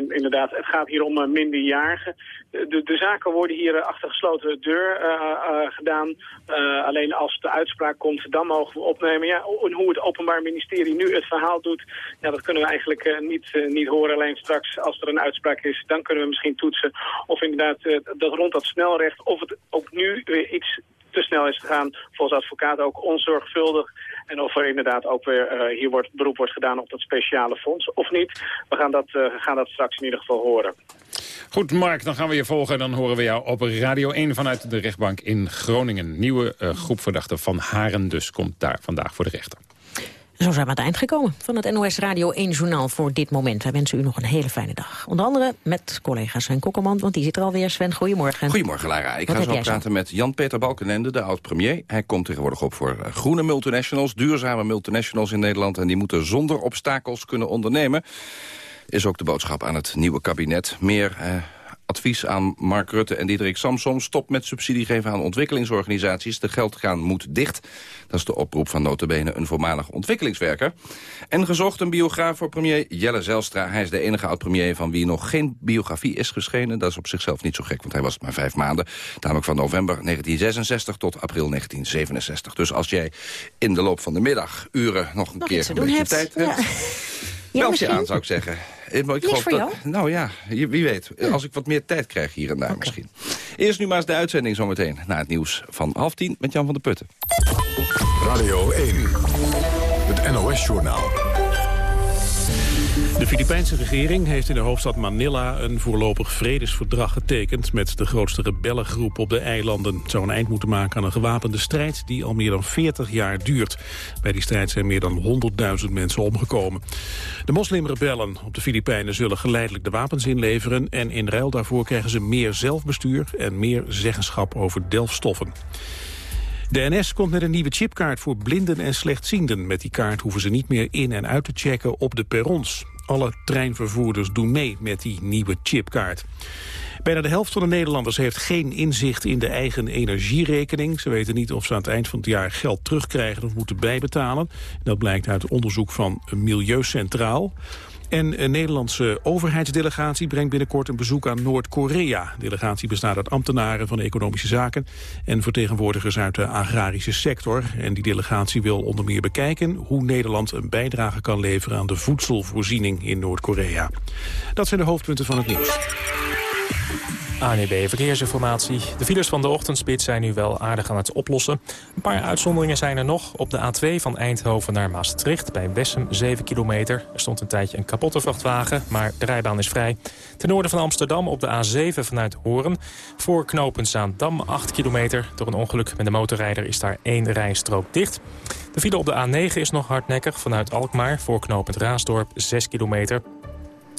Inderdaad, het gaat hier om minderjarigen. De, de, zaken worden hier achter gesloten deur gedaan. alleen als de uitspraak komt, dan mogen we opnemen. Ja, en hoe het Openbaar Ministerie nu het verhaal doet, ja, dat kunnen we eigenlijk niet, niet horen. Alleen straks, als er een uitspraak is, dan kunnen we misschien toetsen. Of inderdaad, dat rond dat snelrecht, of het ook nu weer iets te snel is gegaan. Volgens advocaat ook onzorgvuldig. En of er inderdaad ook weer uh, hier wordt, beroep wordt gedaan op dat speciale fonds of niet. We gaan dat, uh, gaan dat straks in ieder geval horen. Goed, Mark, dan gaan we je volgen. Dan horen we jou op Radio 1 vanuit de rechtbank in Groningen. Nieuwe uh, groep verdachten van Haren dus komt daar vandaag voor de rechter. Zo zijn we aan het eind gekomen van het NOS Radio 1 Journaal voor dit moment. Wij wensen u nog een hele fijne dag. Onder andere met collega Sven Kokkelman, want die zit er alweer. Sven, goedemorgen. Goedemorgen, Lara. Ik Wat ga zo praten met Jan-Peter Balkenende, de oud-premier. Hij komt tegenwoordig op voor groene multinationals, duurzame multinationals in Nederland. En die moeten zonder obstakels kunnen ondernemen. Is ook de boodschap aan het nieuwe kabinet. Meer... Eh, advies aan Mark Rutte en Diederik Samsom. Stop met subsidie geven aan ontwikkelingsorganisaties. De geldkraan moet dicht. Dat is de oproep van notabene een voormalig ontwikkelingswerker. En gezocht een biograaf voor premier Jelle Zelstra. Hij is de enige oud-premier van wie nog geen biografie is geschenen. Dat is op zichzelf niet zo gek, want hij was het maar vijf maanden. Namelijk van november 1966 tot april 1967. Dus als jij in de loop van de middag uren nog een Nog keer een beetje hebt. tijd hebt... Ja, Meld je aan, zou ik zeggen. Ik, maar ik Niks geloof voor dat, Nou ja, wie weet. Als ik wat meer tijd krijg hier en daar misschien. Eerst nu maar eens de uitzending zometeen. Na het nieuws van half tien met Jan van der Putten. Radio 1, het NOS-journaal. De Filipijnse regering heeft in de hoofdstad Manila een voorlopig vredesverdrag getekend met de grootste rebellengroep op de eilanden. Het zou een eind moeten maken aan een gewapende strijd die al meer dan 40 jaar duurt. Bij die strijd zijn meer dan 100.000 mensen omgekomen. De moslimrebellen op de Filipijnen zullen geleidelijk de wapens inleveren en in ruil daarvoor krijgen ze meer zelfbestuur en meer zeggenschap over delfstoffen. De NS komt met een nieuwe chipkaart voor blinden en slechtzienden. Met die kaart hoeven ze niet meer in- en uit te checken op de perrons. Alle treinvervoerders doen mee met die nieuwe chipkaart. Bijna de helft van de Nederlanders heeft geen inzicht in de eigen energierekening. Ze weten niet of ze aan het eind van het jaar geld terugkrijgen of moeten bijbetalen. Dat blijkt uit onderzoek van Milieu Centraal. En een Nederlandse overheidsdelegatie brengt binnenkort een bezoek aan Noord-Korea. De delegatie bestaat uit ambtenaren van economische zaken en vertegenwoordigers uit de agrarische sector. En die delegatie wil onder meer bekijken hoe Nederland een bijdrage kan leveren aan de voedselvoorziening in Noord-Korea. Dat zijn de hoofdpunten van het nieuws. ANEB Verkeersinformatie. De files van de ochtendspits zijn nu wel aardig aan het oplossen. Een paar uitzonderingen zijn er nog. Op de A2 van Eindhoven naar Maastricht bij Wessem 7 kilometer. Er stond een tijdje een kapotte vrachtwagen, maar de rijbaan is vrij. Ten noorden van Amsterdam op de A7 vanuit Hoorn. Voor knooppunt Zaandam 8 kilometer. Door een ongeluk met de motorrijder is daar één rijstrook dicht. De file op de A9 is nog hardnekkig vanuit Alkmaar. Voor knooppunt Raasdorp 6 kilometer.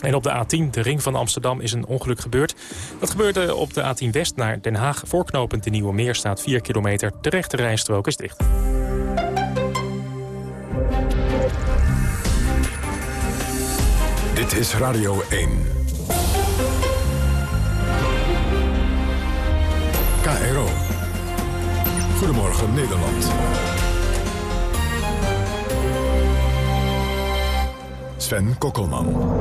En op de A10, de ring van Amsterdam, is een ongeluk gebeurd. Dat gebeurde op de A10 West naar Den Haag. Voorknopend de Nieuwe Meer staat 4 kilometer. De rechte rijstrook is dicht. Dit is Radio 1. KRO. Goedemorgen Nederland. Sven Kokkelman.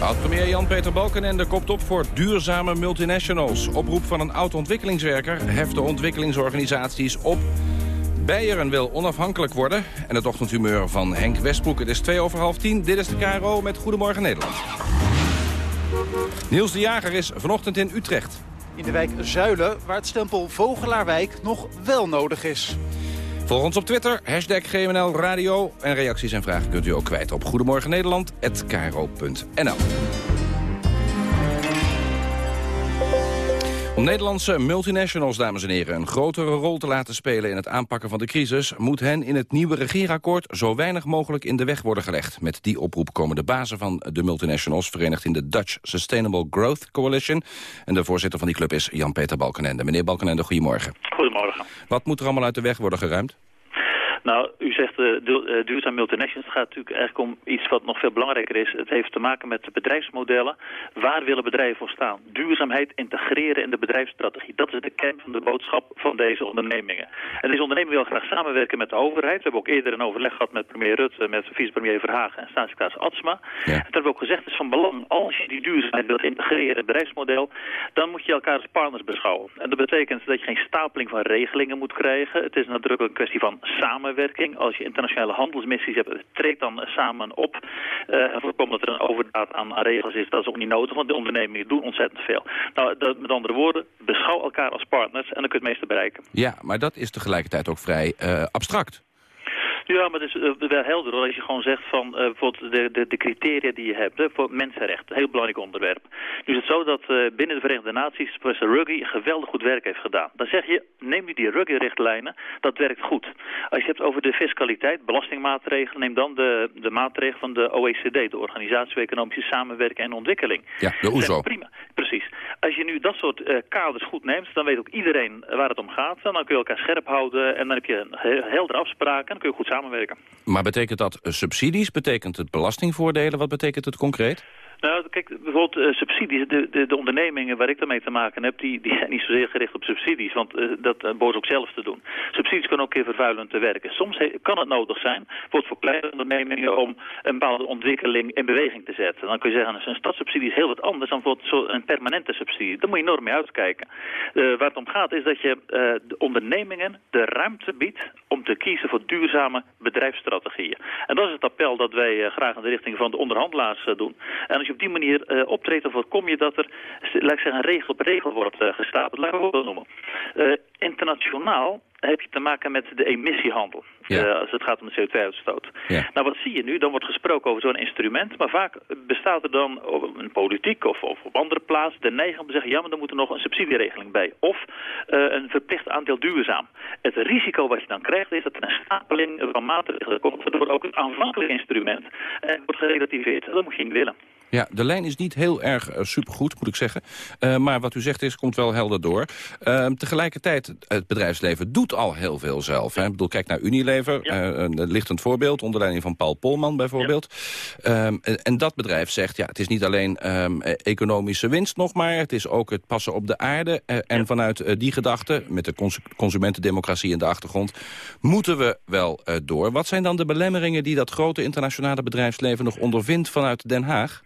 Oud-premier Jan-Peter Balkenende kopt op voor duurzame multinationals. Oproep van een oud-ontwikkelingswerker heft de ontwikkelingsorganisaties op. Beieren wil onafhankelijk worden. En het ochtendhumeur van Henk Westbroek. Het is twee over half tien. Dit is de KRO met Goedemorgen Nederland. Niels de Jager is vanochtend in Utrecht. In de wijk Zuilen, waar het stempel Vogelaarwijk nog wel nodig is. Volg ons op Twitter, hashtag GMNL Radio. En reacties en vragen kunt u ook kwijt op Goedemorgen Om Nederlandse multinationals, dames en heren, een grotere rol te laten spelen in het aanpakken van de crisis, moet hen in het nieuwe regeerakkoord zo weinig mogelijk in de weg worden gelegd. Met die oproep komen de bazen van de multinationals, verenigd in de Dutch Sustainable Growth Coalition. En de voorzitter van die club is Jan-Peter Balkenende. Meneer Balkenende, goedemorgen. Goedemorgen. Wat moet er allemaal uit de weg worden geruimd? Nou, u zegt uh, du duurzaam multinationals. Het gaat natuurlijk eigenlijk om iets wat nog veel belangrijker is. Het heeft te maken met de bedrijfsmodellen. Waar willen bedrijven voor staan? Duurzaamheid integreren in de bedrijfsstrategie. Dat is de kern van de boodschap van deze ondernemingen. En deze ondernemingen willen graag samenwerken met de overheid. We hebben ook eerder een overleg gehad met premier Rutte, met vicepremier Verhagen en staatssecretaris Atsma. Ja. Dat hebben we ook gezegd, het is van belang. Als je die duurzaamheid wilt integreren in het bedrijfsmodel, dan moet je elkaar als partners beschouwen. En dat betekent dat je geen stapeling van regelingen moet krijgen. Het is natuurlijk een kwestie van samenwerking als je internationale handelsmissies hebt, trek dan samen op. Uh, en voorkom dat er een overdaad aan, regels is. Dat is ook niet nodig, want de ondernemingen doen ontzettend veel. Nou, dat, met andere woorden, beschouw elkaar als partners en dan kun je het meeste bereiken. Ja, maar dat is tegelijkertijd ook vrij uh, abstract. Ja, maar het is uh, wel helder hoor. Als je gewoon zegt van uh, bijvoorbeeld de, de, de, criteria die je hebt hè, voor mensenrechten. Een heel belangrijk onderwerp. Nu is het zo dat uh, binnen de Verenigde Naties professor Ruggie geweldig goed werk heeft gedaan. Dan zeg je, neem nu die Ruggie-richtlijnen, dat werkt goed. Als je hebt over de fiscaliteit, belastingmaatregelen, neem dan de, de maatregelen van de OECD, de Organisatie voor Economische Samenwerking en Ontwikkeling. Ja, de OESO. Prima, precies. Als je nu dat soort kaders goed neemt, dan weet ook iedereen waar het om gaat. En dan kun je elkaar scherp houden en dan heb je heldere afspraak en dan kun je goed samenwerken. Maar betekent dat subsidies? Betekent het belastingvoordelen? Wat betekent het concreet? Nou, kijk, bijvoorbeeld uh, subsidies. De, de, de, ondernemingen waar ik daarmee te maken heb, die, die zijn niet zozeer gericht op subsidies. Want uh, dat uh, boos ook zelf te doen. Subsidies kunnen ook keer vervuilend te werken. Soms kan het nodig zijn, bijvoorbeeld voor kleine ondernemingen, om een bepaalde ontwikkeling in beweging te zetten. Dan kun je zeggen, een stadssubsidie is heel wat anders dan bijvoorbeeld een permanente subsidie. Daar moet je enorm mee uitkijken. waar het om gaat is dat je de ondernemingen de ruimte biedt om te kiezen voor duurzame bedrijfsstrategieën. En dat is het appel dat wij graag in de richting van de onderhandelaars doen. En als je op die manier eh, optreedt, dan voorkom je dat er, laat ik zeggen, een regel op regel wordt uh, gestapeld. Ik het wel noemen. Uh, internationaal heb je te maken met de emissiehandel. Ja. als het gaat om de CO2-uitstoot. Ja. Nou, wat zie je nu? Dan wordt gesproken over zo'n instrument. Maar vaak bestaat er dan op een politiek of, of op andere plaatsen de neiging om te zeggen... ja, maar dan moet er nog een subsidieregeling bij. Of een verplicht aandeel duurzaam. Het risico wat je dan krijgt is dat er een stapeling van maatregelen komt... waardoor ook het aanvankelijk instrument wordt gerelativeerd. Dat moet je niet willen. Ja, de lijn is niet heel erg uh, supergoed, moet ik zeggen. Uh, maar wat u zegt is, komt wel helder door. Uh, tegelijkertijd, het bedrijfsleven doet al heel veel zelf. Hè? Ik bedoel, kijk naar Unilever, ja. een lichtend voorbeeld... onder leiding van Paul Polman bijvoorbeeld. Ja. Um, en, en, dat bedrijf zegt, ja, het is niet alleen um, economische winst nog maar... het is ook het passen op de aarde. en ja. vanuit die gedachte, met de cons consumentendemocratie in de achtergrond... moeten we wel door. Wat zijn dan de belemmeringen die dat grote internationale bedrijfsleven... nog ondervindt vanuit Den Haag?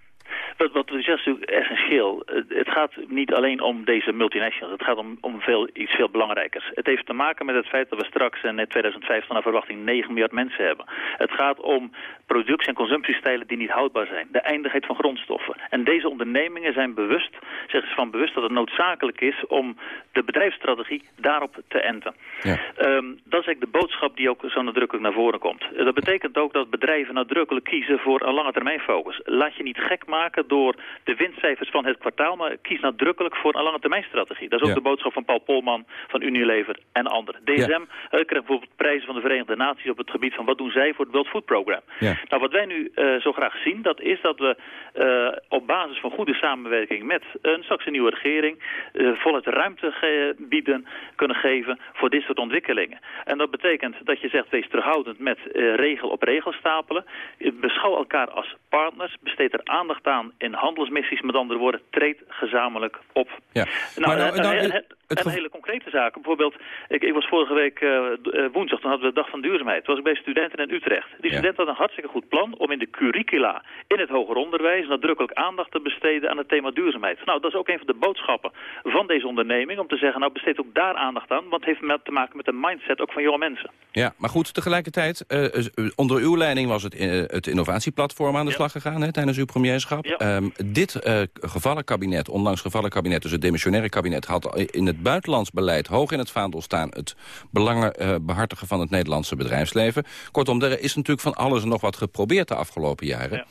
Wat, wat u zegt is natuurlijk essentieel. Het gaat niet alleen om deze multinationals. Het gaat om, om veel, iets veel belangrijkers. Het heeft te maken met het feit dat we straks in 2050 naar verwachting 9 miljard mensen hebben. Het gaat om productie- en consumptiestijlen die niet houdbaar zijn. De eindigheid van grondstoffen. En deze ondernemingen zijn bewust, zeggen ze van bewust dat het noodzakelijk is om de bedrijfsstrategie daarop te enten. Ja. Um, dat is eigenlijk de boodschap die ook zo nadrukkelijk naar voren komt. Dat betekent ook dat bedrijven nadrukkelijk kiezen voor een lange termijn focus. Laat je niet gek maken door de winstcijfers van het kwartaal, maar kies nadrukkelijk voor een lange termijn strategie. Dat is ook Ja. de boodschap van Paul Polman, van Unilever en anderen. DSM Ja. uh, krijgt bijvoorbeeld prijzen van de Verenigde Naties op het gebied van wat doen zij voor het World Food Program. Ja. Nou, wat wij nu eh, zo graag zien, dat is dat we eh, op basis van goede samenwerking met een straks een nieuwe regering eh voluit ruimte ge- bieden, kunnen geven voor dit soort ontwikkelingen. En dat betekent dat je zegt, wees terughoudend met eh, regel op regel stapelen. Eh, Beschouw elkaar als partners, besteed er aandacht aan in handelsmissies, met andere woorden, treed gezamenlijk op. Ja. Nou, Maar nou- en- nou, en- het- gev- hele concrete zaken. Bijvoorbeeld, ik, ik was vorige week eh, eh, woensdag, toen hadden we de dag van duurzaamheid. Toen was ik bij studenten in Utrecht. Die Ja. studenten hadden een hartstikke goed plan om in de curricula in het hoger onderwijs nadrukkelijk aandacht te besteden aan het thema duurzaamheid. Nou, dat is ook een van de boodschappen van deze onderneming om te zeggen, nou besteed ook daar aandacht aan, want het heeft met, te maken met de mindset ook van jonge mensen. Ja, maar goed, tegelijkertijd, eh, eh, onder uw leiding was het, eh, het innovatieplatform aan de slag gegaan hè, tijdens uw premierschap. Ja. Ehm, dit eh, gevallenkabinet, onlangs gevallenkabinet, dus het demissionaire kabinet, had in het buitenlands beleid hoog in het vaandel staan het belangen eh, behartigen van het Nederlandse bedrijfsleven. Kortom, er is natuurlijk van alles en nog wat geprobeerd de afgelopen jaren. Ja.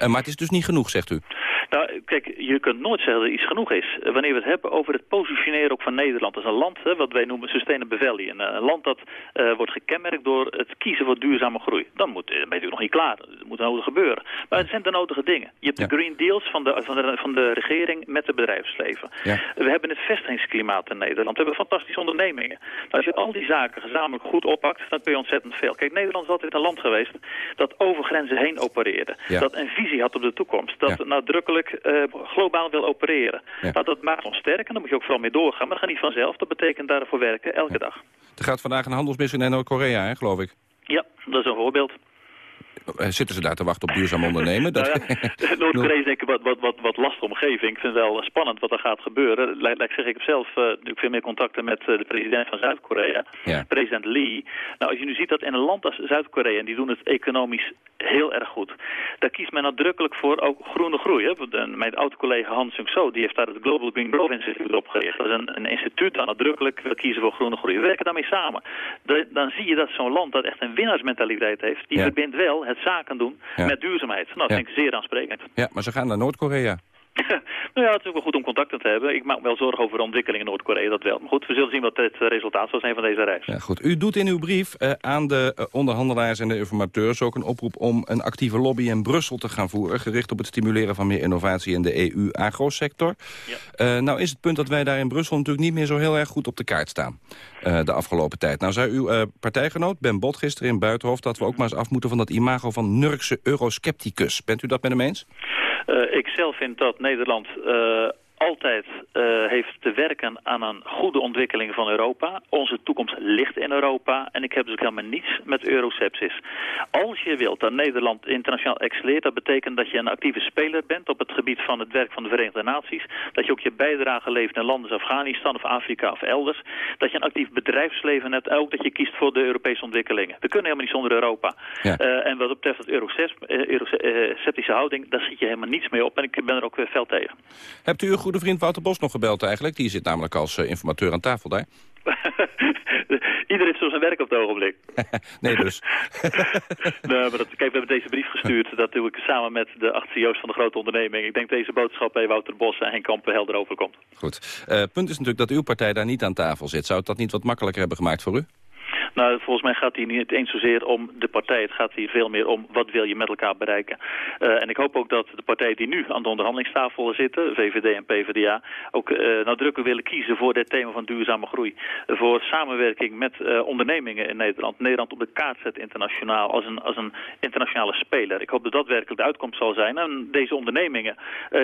Eh, maar het is dus niet genoeg, zegt u. Nou, kijk, je kunt nooit zeggen dat iets genoeg is. Eh, Wanneer we het hebben over het positioneren ook van Nederland als een land, hè, wat wij noemen Sustainable Valley. Een, eh, een land dat wordt gekenmerkt door het kiezen voor duurzame groei. Dan moet, ben je nog niet klaar. Het moet nodig gebeuren. Maar het zijn de nodige dingen. Je hebt de Green Deals van de, van, de, van de regering met het bedrijfsleven. Ja. We hebben het vestigingsklimaat in Nederland. We hebben fantastische ondernemingen. Nou, als je al die zaken gezamenlijk goed oppakt, dan kun je ontzettend veel. Kijk, Nederland is altijd een land geweest dat over grenzen heen opereerde. Ja. Dat een visie had op de toekomst. Dat nadrukkelijk eh, globaal wil opereren. Ja. Nou, dat maakt ons sterk en daar moet je ook vooral mee doorgaan. Maar dat gaat niet vanzelf. Dat betekent daarvoor werken, elke dag. Er gaat vandaag een handelsmissie naar Noord-Korea, geloof ik. Ja, dat is een voorbeeld. Eh, Zitten ze daar te wachten op duurzaam ondernemen? Dat... Nou ja, Noord-Korea is denk ik wat, wat, wat, wat lastige omgeving. Ik vind het wel spannend wat er gaat gebeuren. Laat laat ik zeggen, ik heb zelf eh, natuurlijk veel meer contacten met eh, de president van Zuid-Korea. Ja. President Lee. Nou, als je nu ziet dat in een land als Zuid-Korea, en die doen het economisch heel erg goed. Daar kiest men nadrukkelijk voor ook groene groei. Hè. Mijn oud-collega Hans Sung-so, die heeft daar het Global Green Growth Institute opgericht. Dat is een, een instituut dat nadrukkelijk wil kiezen voor groene groei. We werken daarmee samen. De- dan zie je dat zo'n land dat echt een winnaarsmentaliteit heeft. Die Ja. verbindt wel het zaken doen Ja. met duurzaamheid. Nou, dat Ja. vind ik zeer aansprekend. Ja, maar ze gaan naar Noord-Korea. nou ja, het is ook wel goed om contacten te hebben. Ik maak me wel zorgen over de ontwikkeling in Noord-Korea, dat wel. Maar goed, we zullen zien wat het resultaat zal zijn van deze reis. Ja, goed. U doet in uw brief eh, aan de eh, onderhandelaars en de informateurs ook een oproep om een actieve lobby in Brussel te gaan voeren, gericht op het stimuleren van meer innovatie in de EU-agrosector. Eh, nou is het punt dat wij daar in Brussel natuurlijk niet meer zo heel erg goed op de kaart staan de afgelopen tijd. Nou zei uw partijgenoot Ben Bot gisteren in Buitenhof dat we ook maar eens af moeten van dat imago van Nurkse euroscepticus. Bent u dat met hem eens? Eh, ik zelf vind dat Nederland eh, altijd uh, heeft te werken aan een goede ontwikkeling van Europa. Onze toekomst ligt in Europa en ik heb dus ook helemaal niets met eurocepsis. Als je wilt dat Nederland internationaal excelleert, dat betekent dat je een actieve speler bent op het gebied van het werk van de Verenigde Naties. Dat je ook je bijdrage levert in landen als Afghanistan of Afrika of elders. Dat je een actief bedrijfsleven hebt ook dat je kiest voor de Europese ontwikkelingen. We kunnen helemaal niet zonder Europa. Ja. Uh, en wat betreft het euroceptische houding, daar schiet je helemaal niets mee op en ik ben er ook fel tegen. Hebt u uw goede vriend Wouter Bos nog gebeld eigenlijk? Die zit namelijk als uh, informateur aan tafel daar. Iedereen heeft zo zijn werk op het ogenblik. nee dus. nee, maar dat, kijk, we hebben deze brief gestuurd. Dat doe ik samen met de acht CEO's van de grote onderneming. Ik denk deze boodschap bij Wouter Bos en Henk Kampen helder overkomt. Goed. Uh, punt is natuurlijk dat uw partij daar niet aan tafel zit. Zou het dat niet wat makkelijker hebben gemaakt voor u? Nou, volgens mij gaat hier niet eens zozeer om de partij. Het gaat hier veel meer om wat wil je met elkaar bereiken. Uh, en ik hoop ook dat de partijen die nu aan de onderhandelingstafel zitten, VVD en PvdA, ook uh, nadrukkelijk willen kiezen voor dit thema van duurzame groei. Voor samenwerking met ondernemingen in Nederland. Nederland op de kaart zet internationaal als een, als een internationale speler. Ik hoop dat dat werkelijk de uitkomst zal zijn. En deze ondernemingen,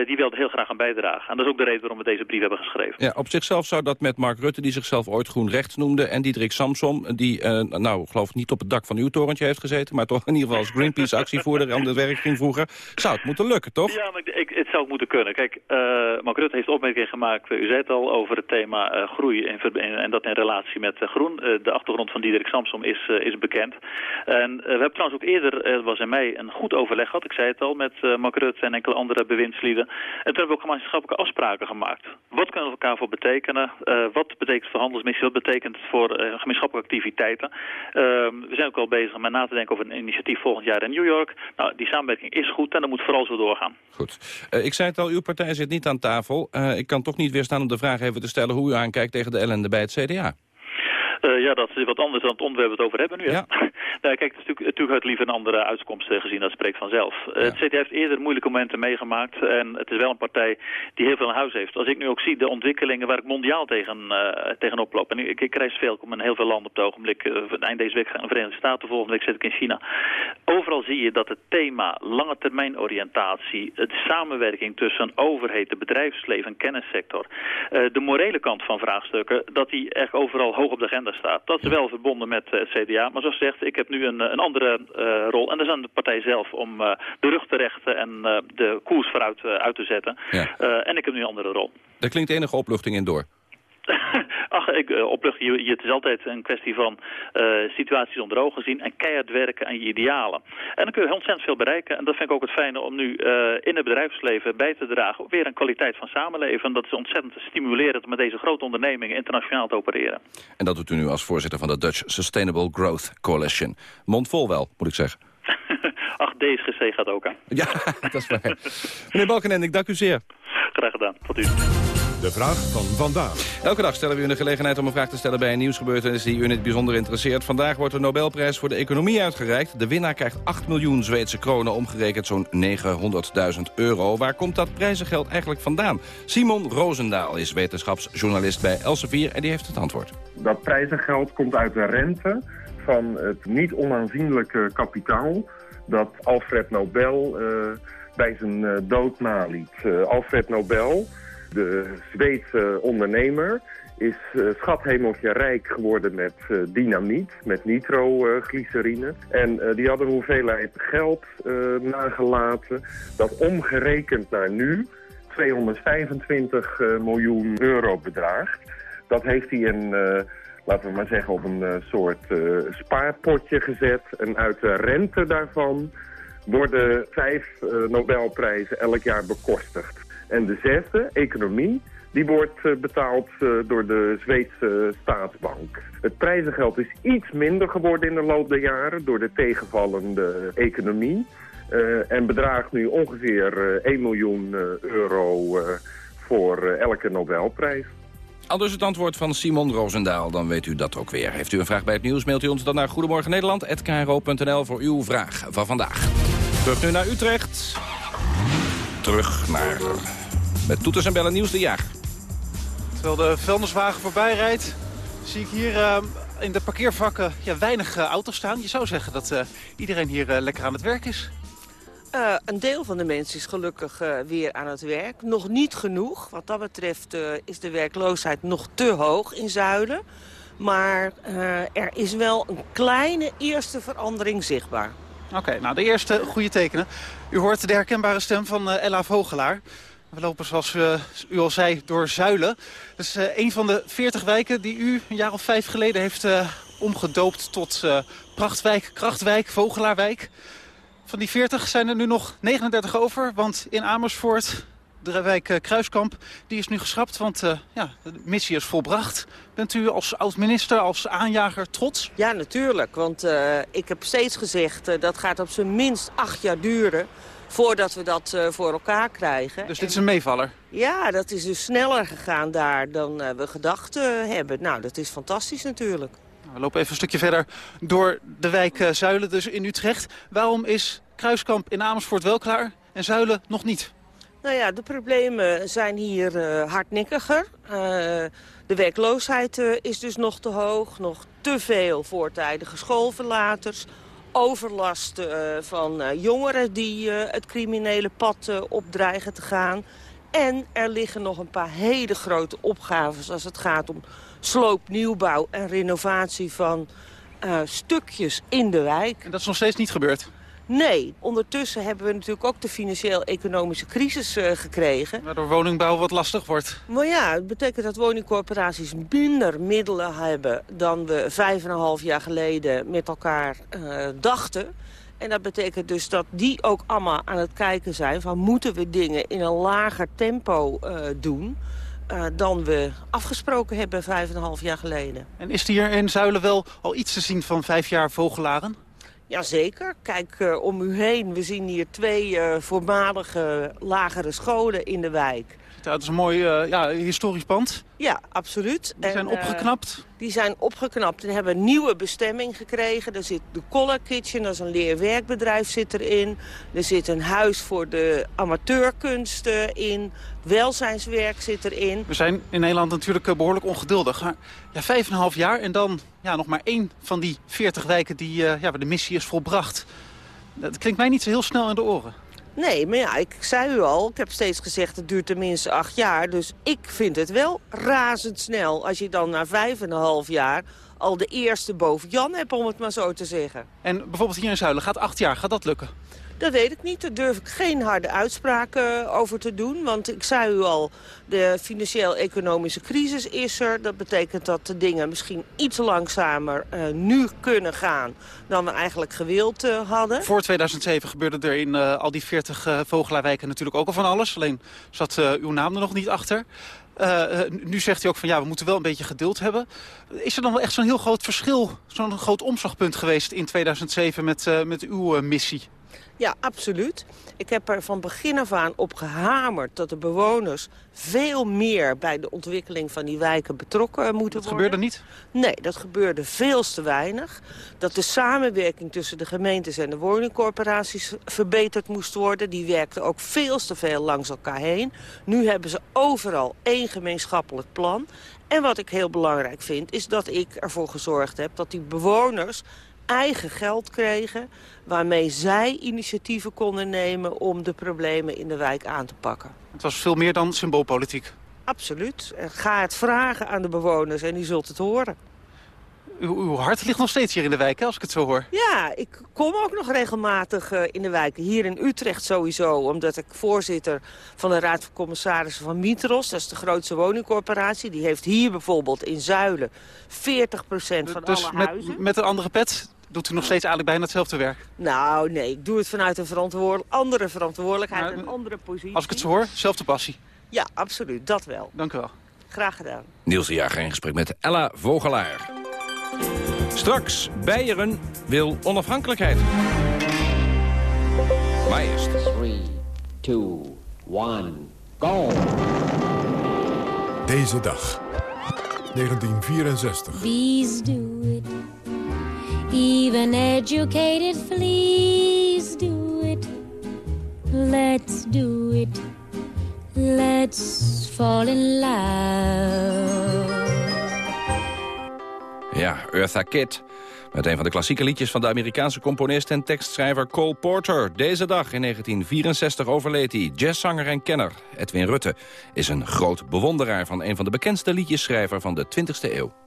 die wilden heel graag aan bijdragen. En dat is ook de reden waarom we deze brief hebben geschreven. Ja, op zichzelf zou dat met Mark Rutte, die zichzelf ooit groen rechts noemde, en Diederik Samsom, die uh, nou, geloof ik niet op het dak van uw torentje heeft gezeten... maar toch in ieder geval als Greenpeace-actievoerder aan het werk ging vroeger. Zou het moeten lukken, toch? Ja, maar ik, het zou moeten kunnen. Kijk, uh, Mark Rutte heeft opmerkingen gemaakt, u zei het al, over het thema uh, groei... In, en dat in relatie met groen. de achtergrond van Diederik Samsom is, is bekend. En we hebben trouwens ook eerder, er was in mei, een goed overleg gehad... ik zei het al, met Mark Rutte en enkele andere bewindslieden. En toen hebben we ook gemeenschappelijke afspraken gemaakt. Wat kunnen we elkaar voor betekenen? wat betekent voor handelsmissie? Wat betekent het voor gemeenschappelijke activiteiten? Uh, we zijn ook al bezig met na te denken over een initiatief volgend jaar in New York. Nou, die samenwerking is goed en dat moet vooral zo doorgaan. Goed. Uh, ik zei het al, uw partij zit niet aan tafel. Uh, ik kan toch niet weerstaan om de vraag even te stellen hoe u aankijkt tegen de ellende bij het CDA. Uh, ja, dat is wat anders dan het onderwerp we het over hebben nu. Ja. nou, kijk, het is natuurlijk, natuurlijk had liever een andere uitkomst uh, gezien, dat spreekt vanzelf. Uh, ja. Het CDA heeft eerder moeilijke momenten meegemaakt en het is wel een partij die heel veel in huis heeft. Als ik nu ook zie de ontwikkelingen waar ik mondiaal tegen, tegenop loop, en ik, ik reis veel, ik kom in heel veel landen op het ogenblik, eind deze week gaan de Verenigde Staten, volgende week zit ik in China. Overal zie je dat het thema lange termijn oriëntatie, de samenwerking tussen overheid, de bedrijfsleven en kennissector, de morele kant van vraagstukken, dat die echt overal hoog op de agenda staat. Dat is wel verbonden met het uh, CDA. Maar zoals gezegd, ik heb nu een, een andere uh, rol. En dat is aan de partij zelf om uh, de rug te rechten en de koers vooruit uit te zetten. Ja. en ik heb nu een andere rol. Daar klinkt enige opluchting in door. Ach, ik, uh, je, je, het is altijd een kwestie van uh, situaties onder ogen zien en keihard werken aan je idealen. En dan kun je ontzettend veel bereiken. En dat vind ik ook het fijne om nu uh, in het bedrijfsleven bij te dragen. Weer een kwaliteit van samenleven. Dat is ontzettend stimulerend om met deze grote ondernemingen internationaal te opereren. En dat doet u nu als voorzitter van de Dutch Sustainable Growth Coalition. Mondvol wel, moet ik zeggen. Ach, DSGC gaat ook aan. Ja, dat is waar. Meneer Balkenende, ik dank u zeer. Graag gedaan. Tot u. De vraag van vandaag. Elke dag stellen we u de gelegenheid om een vraag te stellen bij een nieuwsgebeurtenis die u in het bijzonder interesseert. Vandaag wordt de Nobelprijs voor de economie uitgereikt. De winnaar krijgt 8 miljoen Zweedse kronen, omgerekend zo'n 900.000 euro. Waar komt dat prijzengeld eigenlijk vandaan? Simon Roosendaal is wetenschapsjournalist bij Elsevier en die heeft het antwoord. Dat prijzengeld komt uit de rente van het niet onaanzienlijke kapitaal dat Alfred Nobel uh, bij zijn uh, dood naliet. Uh, Alfred Nobel, de Zweedse ondernemer, is schathemeltje rijk geworden met dynamiet, met nitroglycerine. En die had een hoeveelheid geld nagelaten dat omgerekend naar nu 225 miljoen euro bedraagt. Dat heeft hij in laten we maar zeggen, op een uh, soort uh, spaarpotje gezet. En uit de rente daarvan worden vijf uh, Nobelprijzen elk jaar bekostigd. En de zesde, economie, die wordt betaald door de Zweedse staatsbank. Het prijzengeld is iets minder geworden in de loop der jaren door de tegenvallende economie. en bedraagt nu ongeveer 1 miljoen euro voor elke Nobelprijs. Al dus het antwoord van Simon Roosendaal, dan weet u dat ook weer. Heeft u een vraag bij het nieuws, mailt u ons dan naar Goedemorgen Nederland@kro.nl voor uw vraag van vandaag. Terug nu naar Utrecht. Terug naar... Met toeters en bellen nieuws de jager. Terwijl de vuilniswagen voorbij rijdt, zie ik hier uh, in de parkeervakken ja, weinig uh, auto's staan. Je zou zeggen dat uh, iedereen hier lekker aan het werk is. Uh, een deel van de mensen is gelukkig uh, weer aan het werk. Nog niet genoeg. Wat dat betreft uh, is de werkloosheid nog te hoog in Zuiden. Maar er is wel een kleine eerste verandering zichtbaar. Oké, nou de eerste goede tekenen. U hoort de herkenbare stem van Ella Vogelaar. We lopen, zoals u al zei, door Zuilen. Dat is een van de 40 wijken die u een jaar of vijf geleden heeft omgedoopt tot Prachtwijk, Krachtwijk, Vogelaarwijk. Van die 40 zijn er nu nog 39 over, want in Amersfoort, de wijk eh, Kruiskamp, die is nu geschrapt, want uh, ja, de missie is volbracht. Bent u als oud-minister, als aanjager trots? Ja, natuurlijk, want uh, ik heb steeds gezegd, uh, dat gaat op zijn minst acht jaar duren voordat we dat voor elkaar krijgen. Dus dit is een meevaller? Ja, dat is dus sneller gegaan daar dan we gedacht hebben. Nou, dat is fantastisch natuurlijk. We lopen even een stukje verder door de wijk Zuilen, dus in Utrecht. Waarom is Kruiskamp in Amersfoort wel klaar en Zuilen nog niet? Nou ja, de problemen zijn hier uh, hardnekkiger. Uh, de werkloosheid is dus nog te hoog. Nog te veel voortijdige schoolverlaters. Overlast van jongeren die het criminele pad opdreigen te gaan. En er liggen nog een paar hele grote opgaves als het gaat om sloopnieuwbouw en renovatie van stukjes in de wijk. En dat is nog steeds niet gebeurd? Nee, ondertussen hebben we natuurlijk ook de financieel-economische crisis uh, gekregen. Waardoor woningbouw wat lastig wordt. Maar ja, het betekent dat woningcorporaties minder middelen hebben... dan we vijf en een half jaar geleden met elkaar uh, dachten. En dat betekent dus dat die ook allemaal aan het kijken zijn... van moeten we dingen in een lager tempo uh, doen... Uh, dan we afgesproken hebben vijf en een half jaar geleden. En is hier in Zuilen wel al iets te zien van vijf jaar vogelaren? Jazeker. Kijk uh, om u heen. We zien hier twee uh, voormalige lagere scholen in de wijk. Dat is een mooi ja, historisch pand. Ja, absoluut. Die zijn en, opgeknapt? die zijn opgeknapt en hebben een nieuwe bestemming gekregen. Er zit de Collar Kitchen, dat is een leerwerkbedrijf zit erin. Er zit een huis voor de amateurkunsten in. Welzijnswerk zit erin. We zijn in Nederland natuurlijk behoorlijk ongeduldig. Maar ja, vijf en een half jaar en dan ja, nog maar één van die veertig wijken die, uh, ja, waar de missie is volbracht. Dat klinkt mij niet zo heel snel in de oren. Nee, maar ja, ik zei u al, ik heb steeds gezegd het duurt tenminste acht jaar. Dus ik vind het wel razendsnel als je dan na vijf en een half jaar al de eerste boven Jan hebt, om het maar zo te zeggen. En bijvoorbeeld hier in Zuilen, gaat acht jaar, gaat dat lukken? Dat weet ik niet. Daar durf ik geen harde uitspraken over te doen. Want ik zei u al, de financieel-economische crisis is er. Dat betekent dat de dingen misschien iets langzamer uh, nu kunnen gaan... dan we eigenlijk gewild uh, hadden. Voor 2007 gebeurde er in uh, al die 40 vogelaarwijken natuurlijk ook al van alles. Alleen zat uw naam er nog niet achter. Nu zegt hij ook van ja, we moeten wel een beetje geduld hebben. Is er dan wel echt zo'n heel groot verschil, zo'n groot omslagpunt geweest in 2007 met, met uw missie? Ja, absoluut. Ik heb er van begin af aan op gehamerd dat de bewoners veel meer bij de ontwikkeling van die wijken betrokken moeten worden. Dat gebeurde niet? Nee, dat gebeurde veel te weinig. Dat de samenwerking tussen de gemeentes en de woningcorporaties verbeterd moest worden. Die werkten ook veel te veel langs elkaar heen. Nu hebben ze overal één gemeenschappelijk plan. En wat ik heel belangrijk vind, is dat ik ervoor gezorgd heb dat die bewoners eigen geld kregen... waarmee zij initiatieven konden nemen om de problemen in de wijk aan te pakken. Het was veel meer dan symboolpolitiek. Absoluut. Ga het vragen aan de bewoners en u zult het horen. Uw, uw hart ligt nog steeds hier in de wijk, hè, als ik het zo hoor. Ja, ik kom ook nog regelmatig uh, in de wijk. Hier in Utrecht sowieso, omdat ik voorzitter van de Raad van Commissarissen van Mitros... dat is de grootste woningcorporatie. Die heeft hier bijvoorbeeld in Zuilen 40% van dus alle met, huizen. met een andere pet doet u nog steeds eigenlijk bijna hetzelfde werk? Nou, nee, ik doe het vanuit een verantwoord andere verantwoordelijkheid, een andere positie. Als ik het zo hoor, zelfde passie. Ja, absoluut, dat wel. Dank u wel. Graag gedaan. Niels de Jager in gesprek met Ella Vogelaar. Straks, Beieren wil onafhankelijkheid. Maar eerst... 3, 2, 1, go! Deze dag, 1964. Please do it. Even educated fleas do it. Let's do it. Let's fall in love. Ja, Eartha Kitt. Met een van de klassieke liedjes van de Amerikaanse componist en tekstschrijver Cole Porter. Deze dag in 1964 overleed hij. Jazzzanger en kenner Edwin Rutte is een groot bewonderaar van een van de bekendste liedjesschrijver van de 20e eeuw.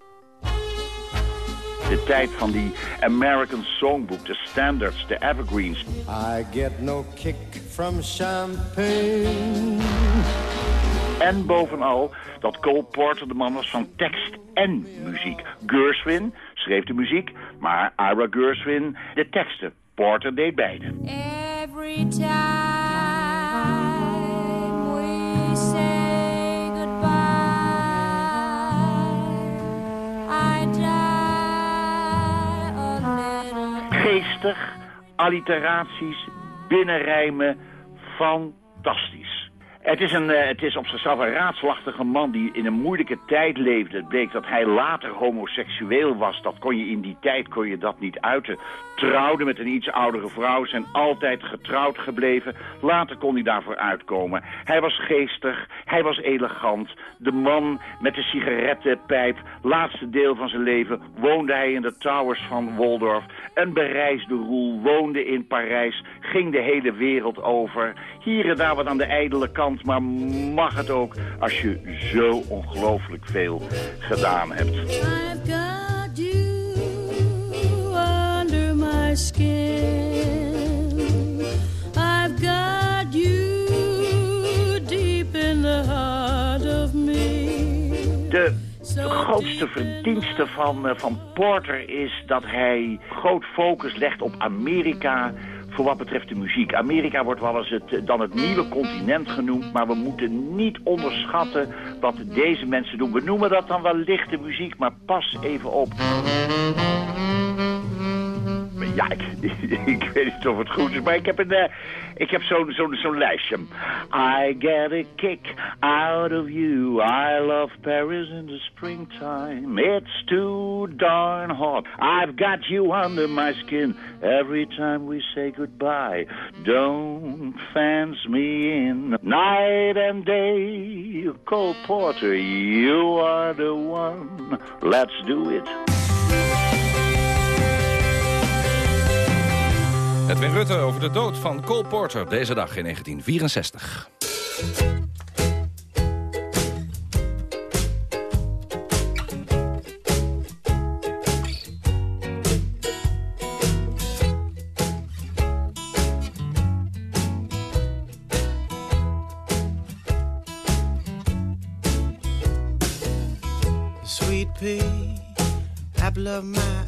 De tijd van die American Songbook, de standards, de evergreens. I get no kick from champagne. En bovenal dat Cole Porter de man was van tekst en muziek. Gershwin schreef de muziek, maar Ira Gershwin de teksten. Porter deed beide. Every time Geestig, alliteraties, binnenrijmen, fantastisch. Het is, een, eh, het is op zichzelf een raadselachtige man die in een moeilijke tijd leefde. Het bleek dat hij later homoseksueel was. Dat kon je in die tijd kon je dat niet uiten. Trouwde met een iets oudere vrouw, zijn altijd getrouwd gebleven. Later kon hij daarvoor uitkomen. Hij was geestig, hij was elegant. De man met de sigarettenpijp. Laatste deel van zijn leven woonde hij in de towers van Waldorf. Een bereisde roel, woonde in Parijs, ging de hele wereld over. Hier en daar wat aan de ijdele kant, maar mag het ook als je zo ongelooflijk veel gedaan hebt. I've got you under my skin. I've got you deep in the heart of me. De grootste verdienste van, eh, van Porter is dat hij groot focus legt op Amerika wat betreft de muziek. Amerika wordt wel eens het, dan het nieuwe continent genoemd, maar we moeten niet onderschatten wat deze mensen doen. We noemen dat dan wel lichte muziek, maar pas even op. Ja, ik, ik weet niet of het goed is, maar ik heb, een, eh, ik heb zo'n zo'n zo'n lijstje. I get a kick out of you. I love Paris in the springtime. It's too darn hot. I've got you under my skin every time we say goodbye. Don't fence me in night and day. Cole Porter, you are the one. Let's do it. Edwin Rutte over de dood van Cole Porter deze dag in 1964. Sweet pea, apple of my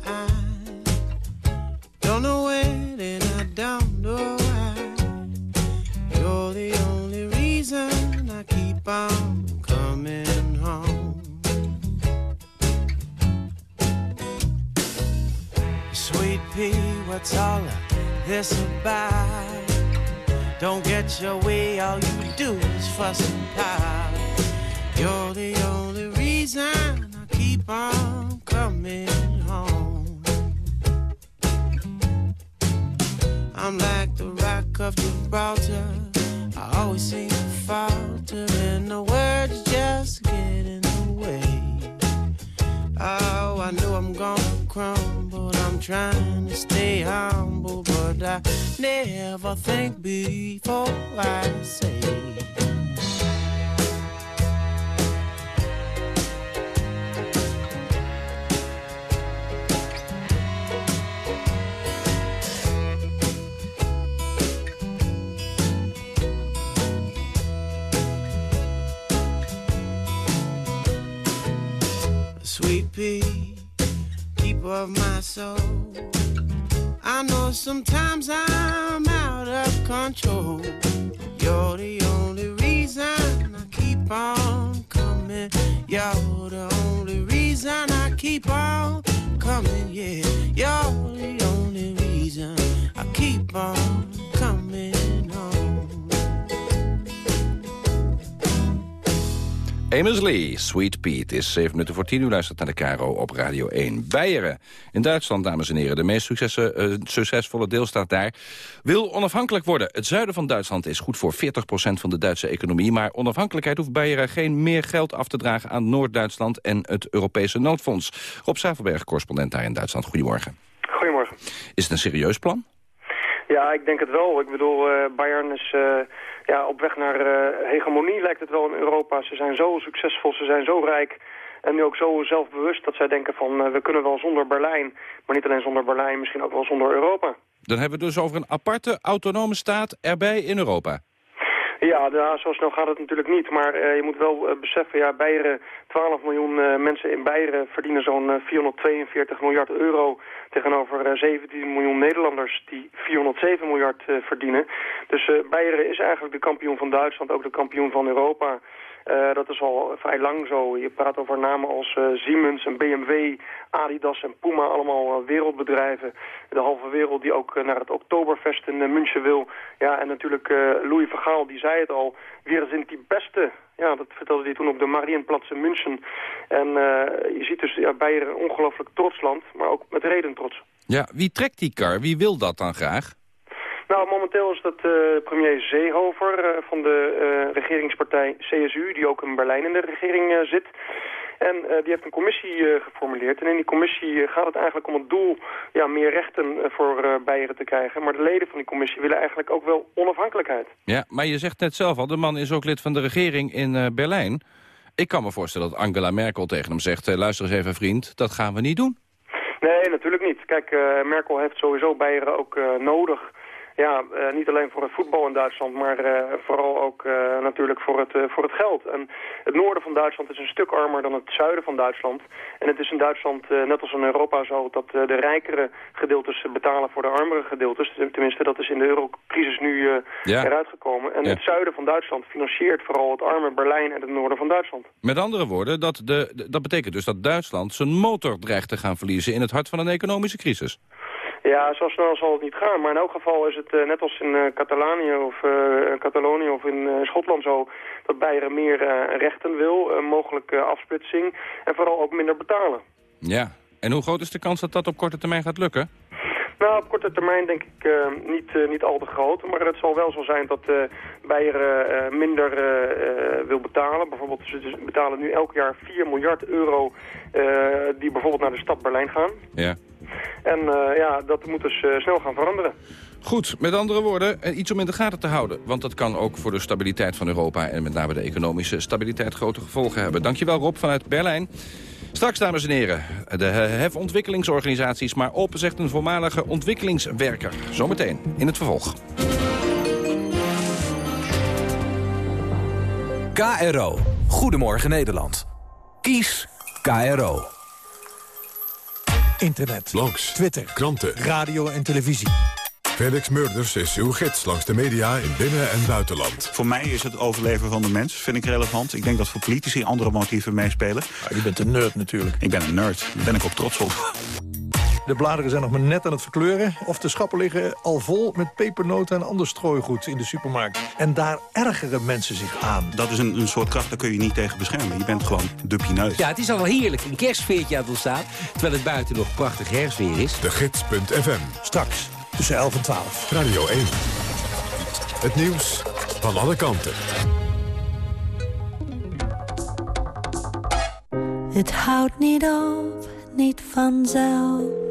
get your way, all you do is fuss and pout. You're the only reason I keep on coming home. I'm like the rock of Gibraltar. I always seem to falter, and the words just get in the way. Oh, I know I'm gonna crumble. I'm trying to stay humble, but I never think before I say. Sweet pea, of my soul. I know sometimes I'm out of control. You're the only reason I keep on coming. You're the only reason I keep on coming. Yeah, you're the only reason I keep on coming home. Amos Lee, Sweet Pete, is 7 minuten voor 10 uur luistert naar de Caro op Radio 1. Beieren in Duitsland, dames en heren, de meest eh, succesvolle deelstaat daar, wil onafhankelijk worden. Het zuiden van Duitsland is goed voor 40% van de Duitse economie, maar onafhankelijkheid hoeft Beieren geen meer geld af te dragen aan Noord-Duitsland en het Europese noodfonds. Rob Zavelberg, correspondent daar in Duitsland. Goedemorgen. Is het een serieus plan? Ja, ik denk het wel. Ik bedoel, uh, Bayern is uh, ja, op weg naar uh, hegemonie, lijkt het wel in Europa. Ze zijn zo succesvol, ze zijn zo rijk en nu ook zo zelfbewust dat zij denken van... we kunnen wel zonder Berlijn, maar niet alleen zonder Berlijn, misschien ook wel zonder Europa. Dan hebben we dus over een aparte autonome staat erbij in Europa. Ja, nou, zo snel gaat het natuurlijk niet. Maar uh, je moet wel uh, beseffen, ja, Beieren, 12 miljoen uh, mensen in Beieren verdienen zo'n 442 miljard euro tegenover 17 miljoen Nederlanders die 407 miljard verdienen. Dus Beieren is eigenlijk de kampioen van Duitsland, ook de kampioen van Europa. Uh, dat is al vrij lang zo. Je praat over namen als uh, Siemens en BMW, Adidas en Puma, allemaal uh, wereldbedrijven. De halve wereld die ook naar het Oktoberfest in München wil. Ja, en natuurlijk Louis Vergaal, die zei het al. Weer zijn die beste. Ja, dat vertelde hij toen op de Marienplatz in München. En je ziet dus ja, Beieren een ongelooflijk trots land, maar ook met reden trots. Ja, wie trekt die kar? Wie wil dat dan graag? Nou, momenteel is dat uh, premier Seehofer uh, van de uh, regeringspartij CSU, die ook in Berlijn in de regering zit. En die heeft een commissie geformuleerd. En in die commissie gaat het eigenlijk om het doel ja, meer rechten voor Beieren te krijgen. Maar de leden van die commissie willen eigenlijk ook wel onafhankelijkheid. Ja, maar je zegt net zelf al, de man is ook lid van de regering in Berlijn. Ik kan me voorstellen dat Angela Merkel tegen hem zegt... luister eens even vriend, dat gaan we niet doen. Nee, natuurlijk niet. Kijk, Merkel heeft sowieso Beieren ook nodig ja, uh, niet alleen voor het voetbal in Duitsland, maar uh, vooral ook uh, natuurlijk voor het, voor het geld. En het noorden van Duitsland is een stuk armer dan het zuiden van Duitsland. En het is in Duitsland, net als in Europa zo, dat de rijkere gedeeltes betalen voor de armere gedeeltes. Tenminste, dat is in de eurocrisis nu ja. eruit gekomen. En ja. het zuiden van Duitsland financiert vooral het arme Berlijn en het noorden van Duitsland. Met andere woorden, dat, de, dat betekent dus dat Duitsland zijn motor dreigt te gaan verliezen in het hart van een economische crisis. Ja, zo snel zal het niet gaan. Maar in elk geval is het uh, net als in uh, Catalanië of uh, Catalonië of in Schotland zo... dat Beieren meer rechten wil, mogelijk afsplitsing en vooral ook minder betalen. Ja, en hoe groot is de kans dat dat op korte termijn gaat lukken? Nou, op korte termijn denk ik uh, niet, uh, niet al te groot. Maar het zal wel zo zijn dat uh, Beieren minder wil betalen. Bijvoorbeeld, ze betalen nu elk jaar 4 miljard euro die bijvoorbeeld naar de stad Berlijn gaan. Ja. En ja, dat moet dus snel gaan veranderen. Goed, met andere woorden, iets om in de gaten te houden. Want dat kan ook voor de stabiliteit van Europa... en met name de economische stabiliteit grote gevolgen hebben. Dankjewel Rob vanuit Berlijn. Straks, dames en heren, de hefontwikkelingsorganisaties maar op, zegt een voormalige ontwikkelingswerker. Zometeen in het vervolg. KRO. Goedemorgen Nederland. Kies KRO. Internet, blogs, Twitter, kranten, radio en televisie. Felix Murders is uw gids langs de media in binnen- en buitenland. Voor mij is het overleven van de mens, vind ik relevant. Ik denk dat voor politici andere motieven meespelen. Je bent een nerd natuurlijk. Ik ben een nerd, daar ben ik ook trots op. De bladeren zijn nog maar net aan het verkleuren. Of de schappen liggen al vol met pepernoten en ander strooigoed in de supermarkt. En daar ergeren mensen zich aan. Dat is een, een soort kracht, daar kun je niet tegen beschermen. Je bent gewoon de pineut. Ja, het is al wel heerlijk. Een kerstfeertje aan het ontstaan. Terwijl het buiten nog prachtig herfstweer is. De Gids.fm. Straks tussen 11 en 12. Radio 1. Het nieuws van alle kanten. Het houdt niet op, niet vanzelf.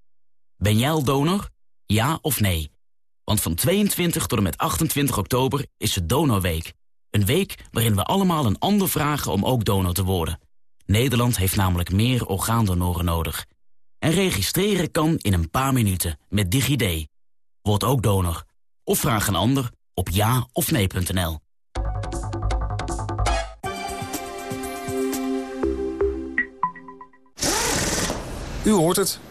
Ben jij al donor? Ja of nee? Want van 22 tot en met 28 oktober is het Donorweek. Een week waarin we allemaal een ander vragen om ook donor te worden. Nederland heeft namelijk meer orgaandonoren nodig. En registreren kan in een paar minuten met DigiD. Word ook donor. Of vraag een ander op ja of nee.nl. U hoort het.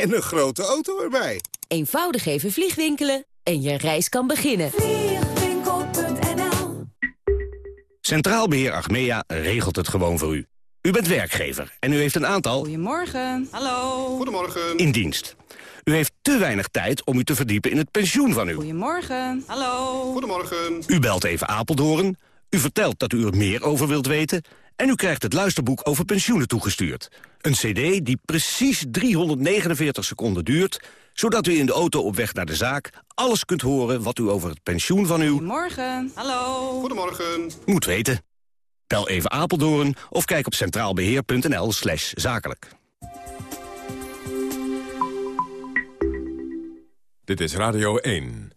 en een grote auto erbij. Eenvoudig even vliegwinkelen en je reis kan beginnen. Vliegwinkel.nl Centraal Beheer Achmea regelt het gewoon voor u. U bent werkgever en u heeft een aantal... Goedemorgen. Hallo. Goedemorgen. ...in dienst. U heeft te weinig tijd om u te verdiepen in het pensioen van u. Goedemorgen. Hallo. Goedemorgen. U belt even Apeldoorn, u vertelt dat u er meer over wilt weten... en u krijgt het luisterboek over pensioenen toegestuurd. Een cd die precies 349 seconden duurt... zodat u in de auto op weg naar de zaak alles kunt horen... wat u over het pensioen van uw... Goedemorgen. Hallo. Goedemorgen. ...moet weten. Bel even Apeldoorn of kijk op centraalbeheer.nl slash zakelijk. Dit is Radio 1.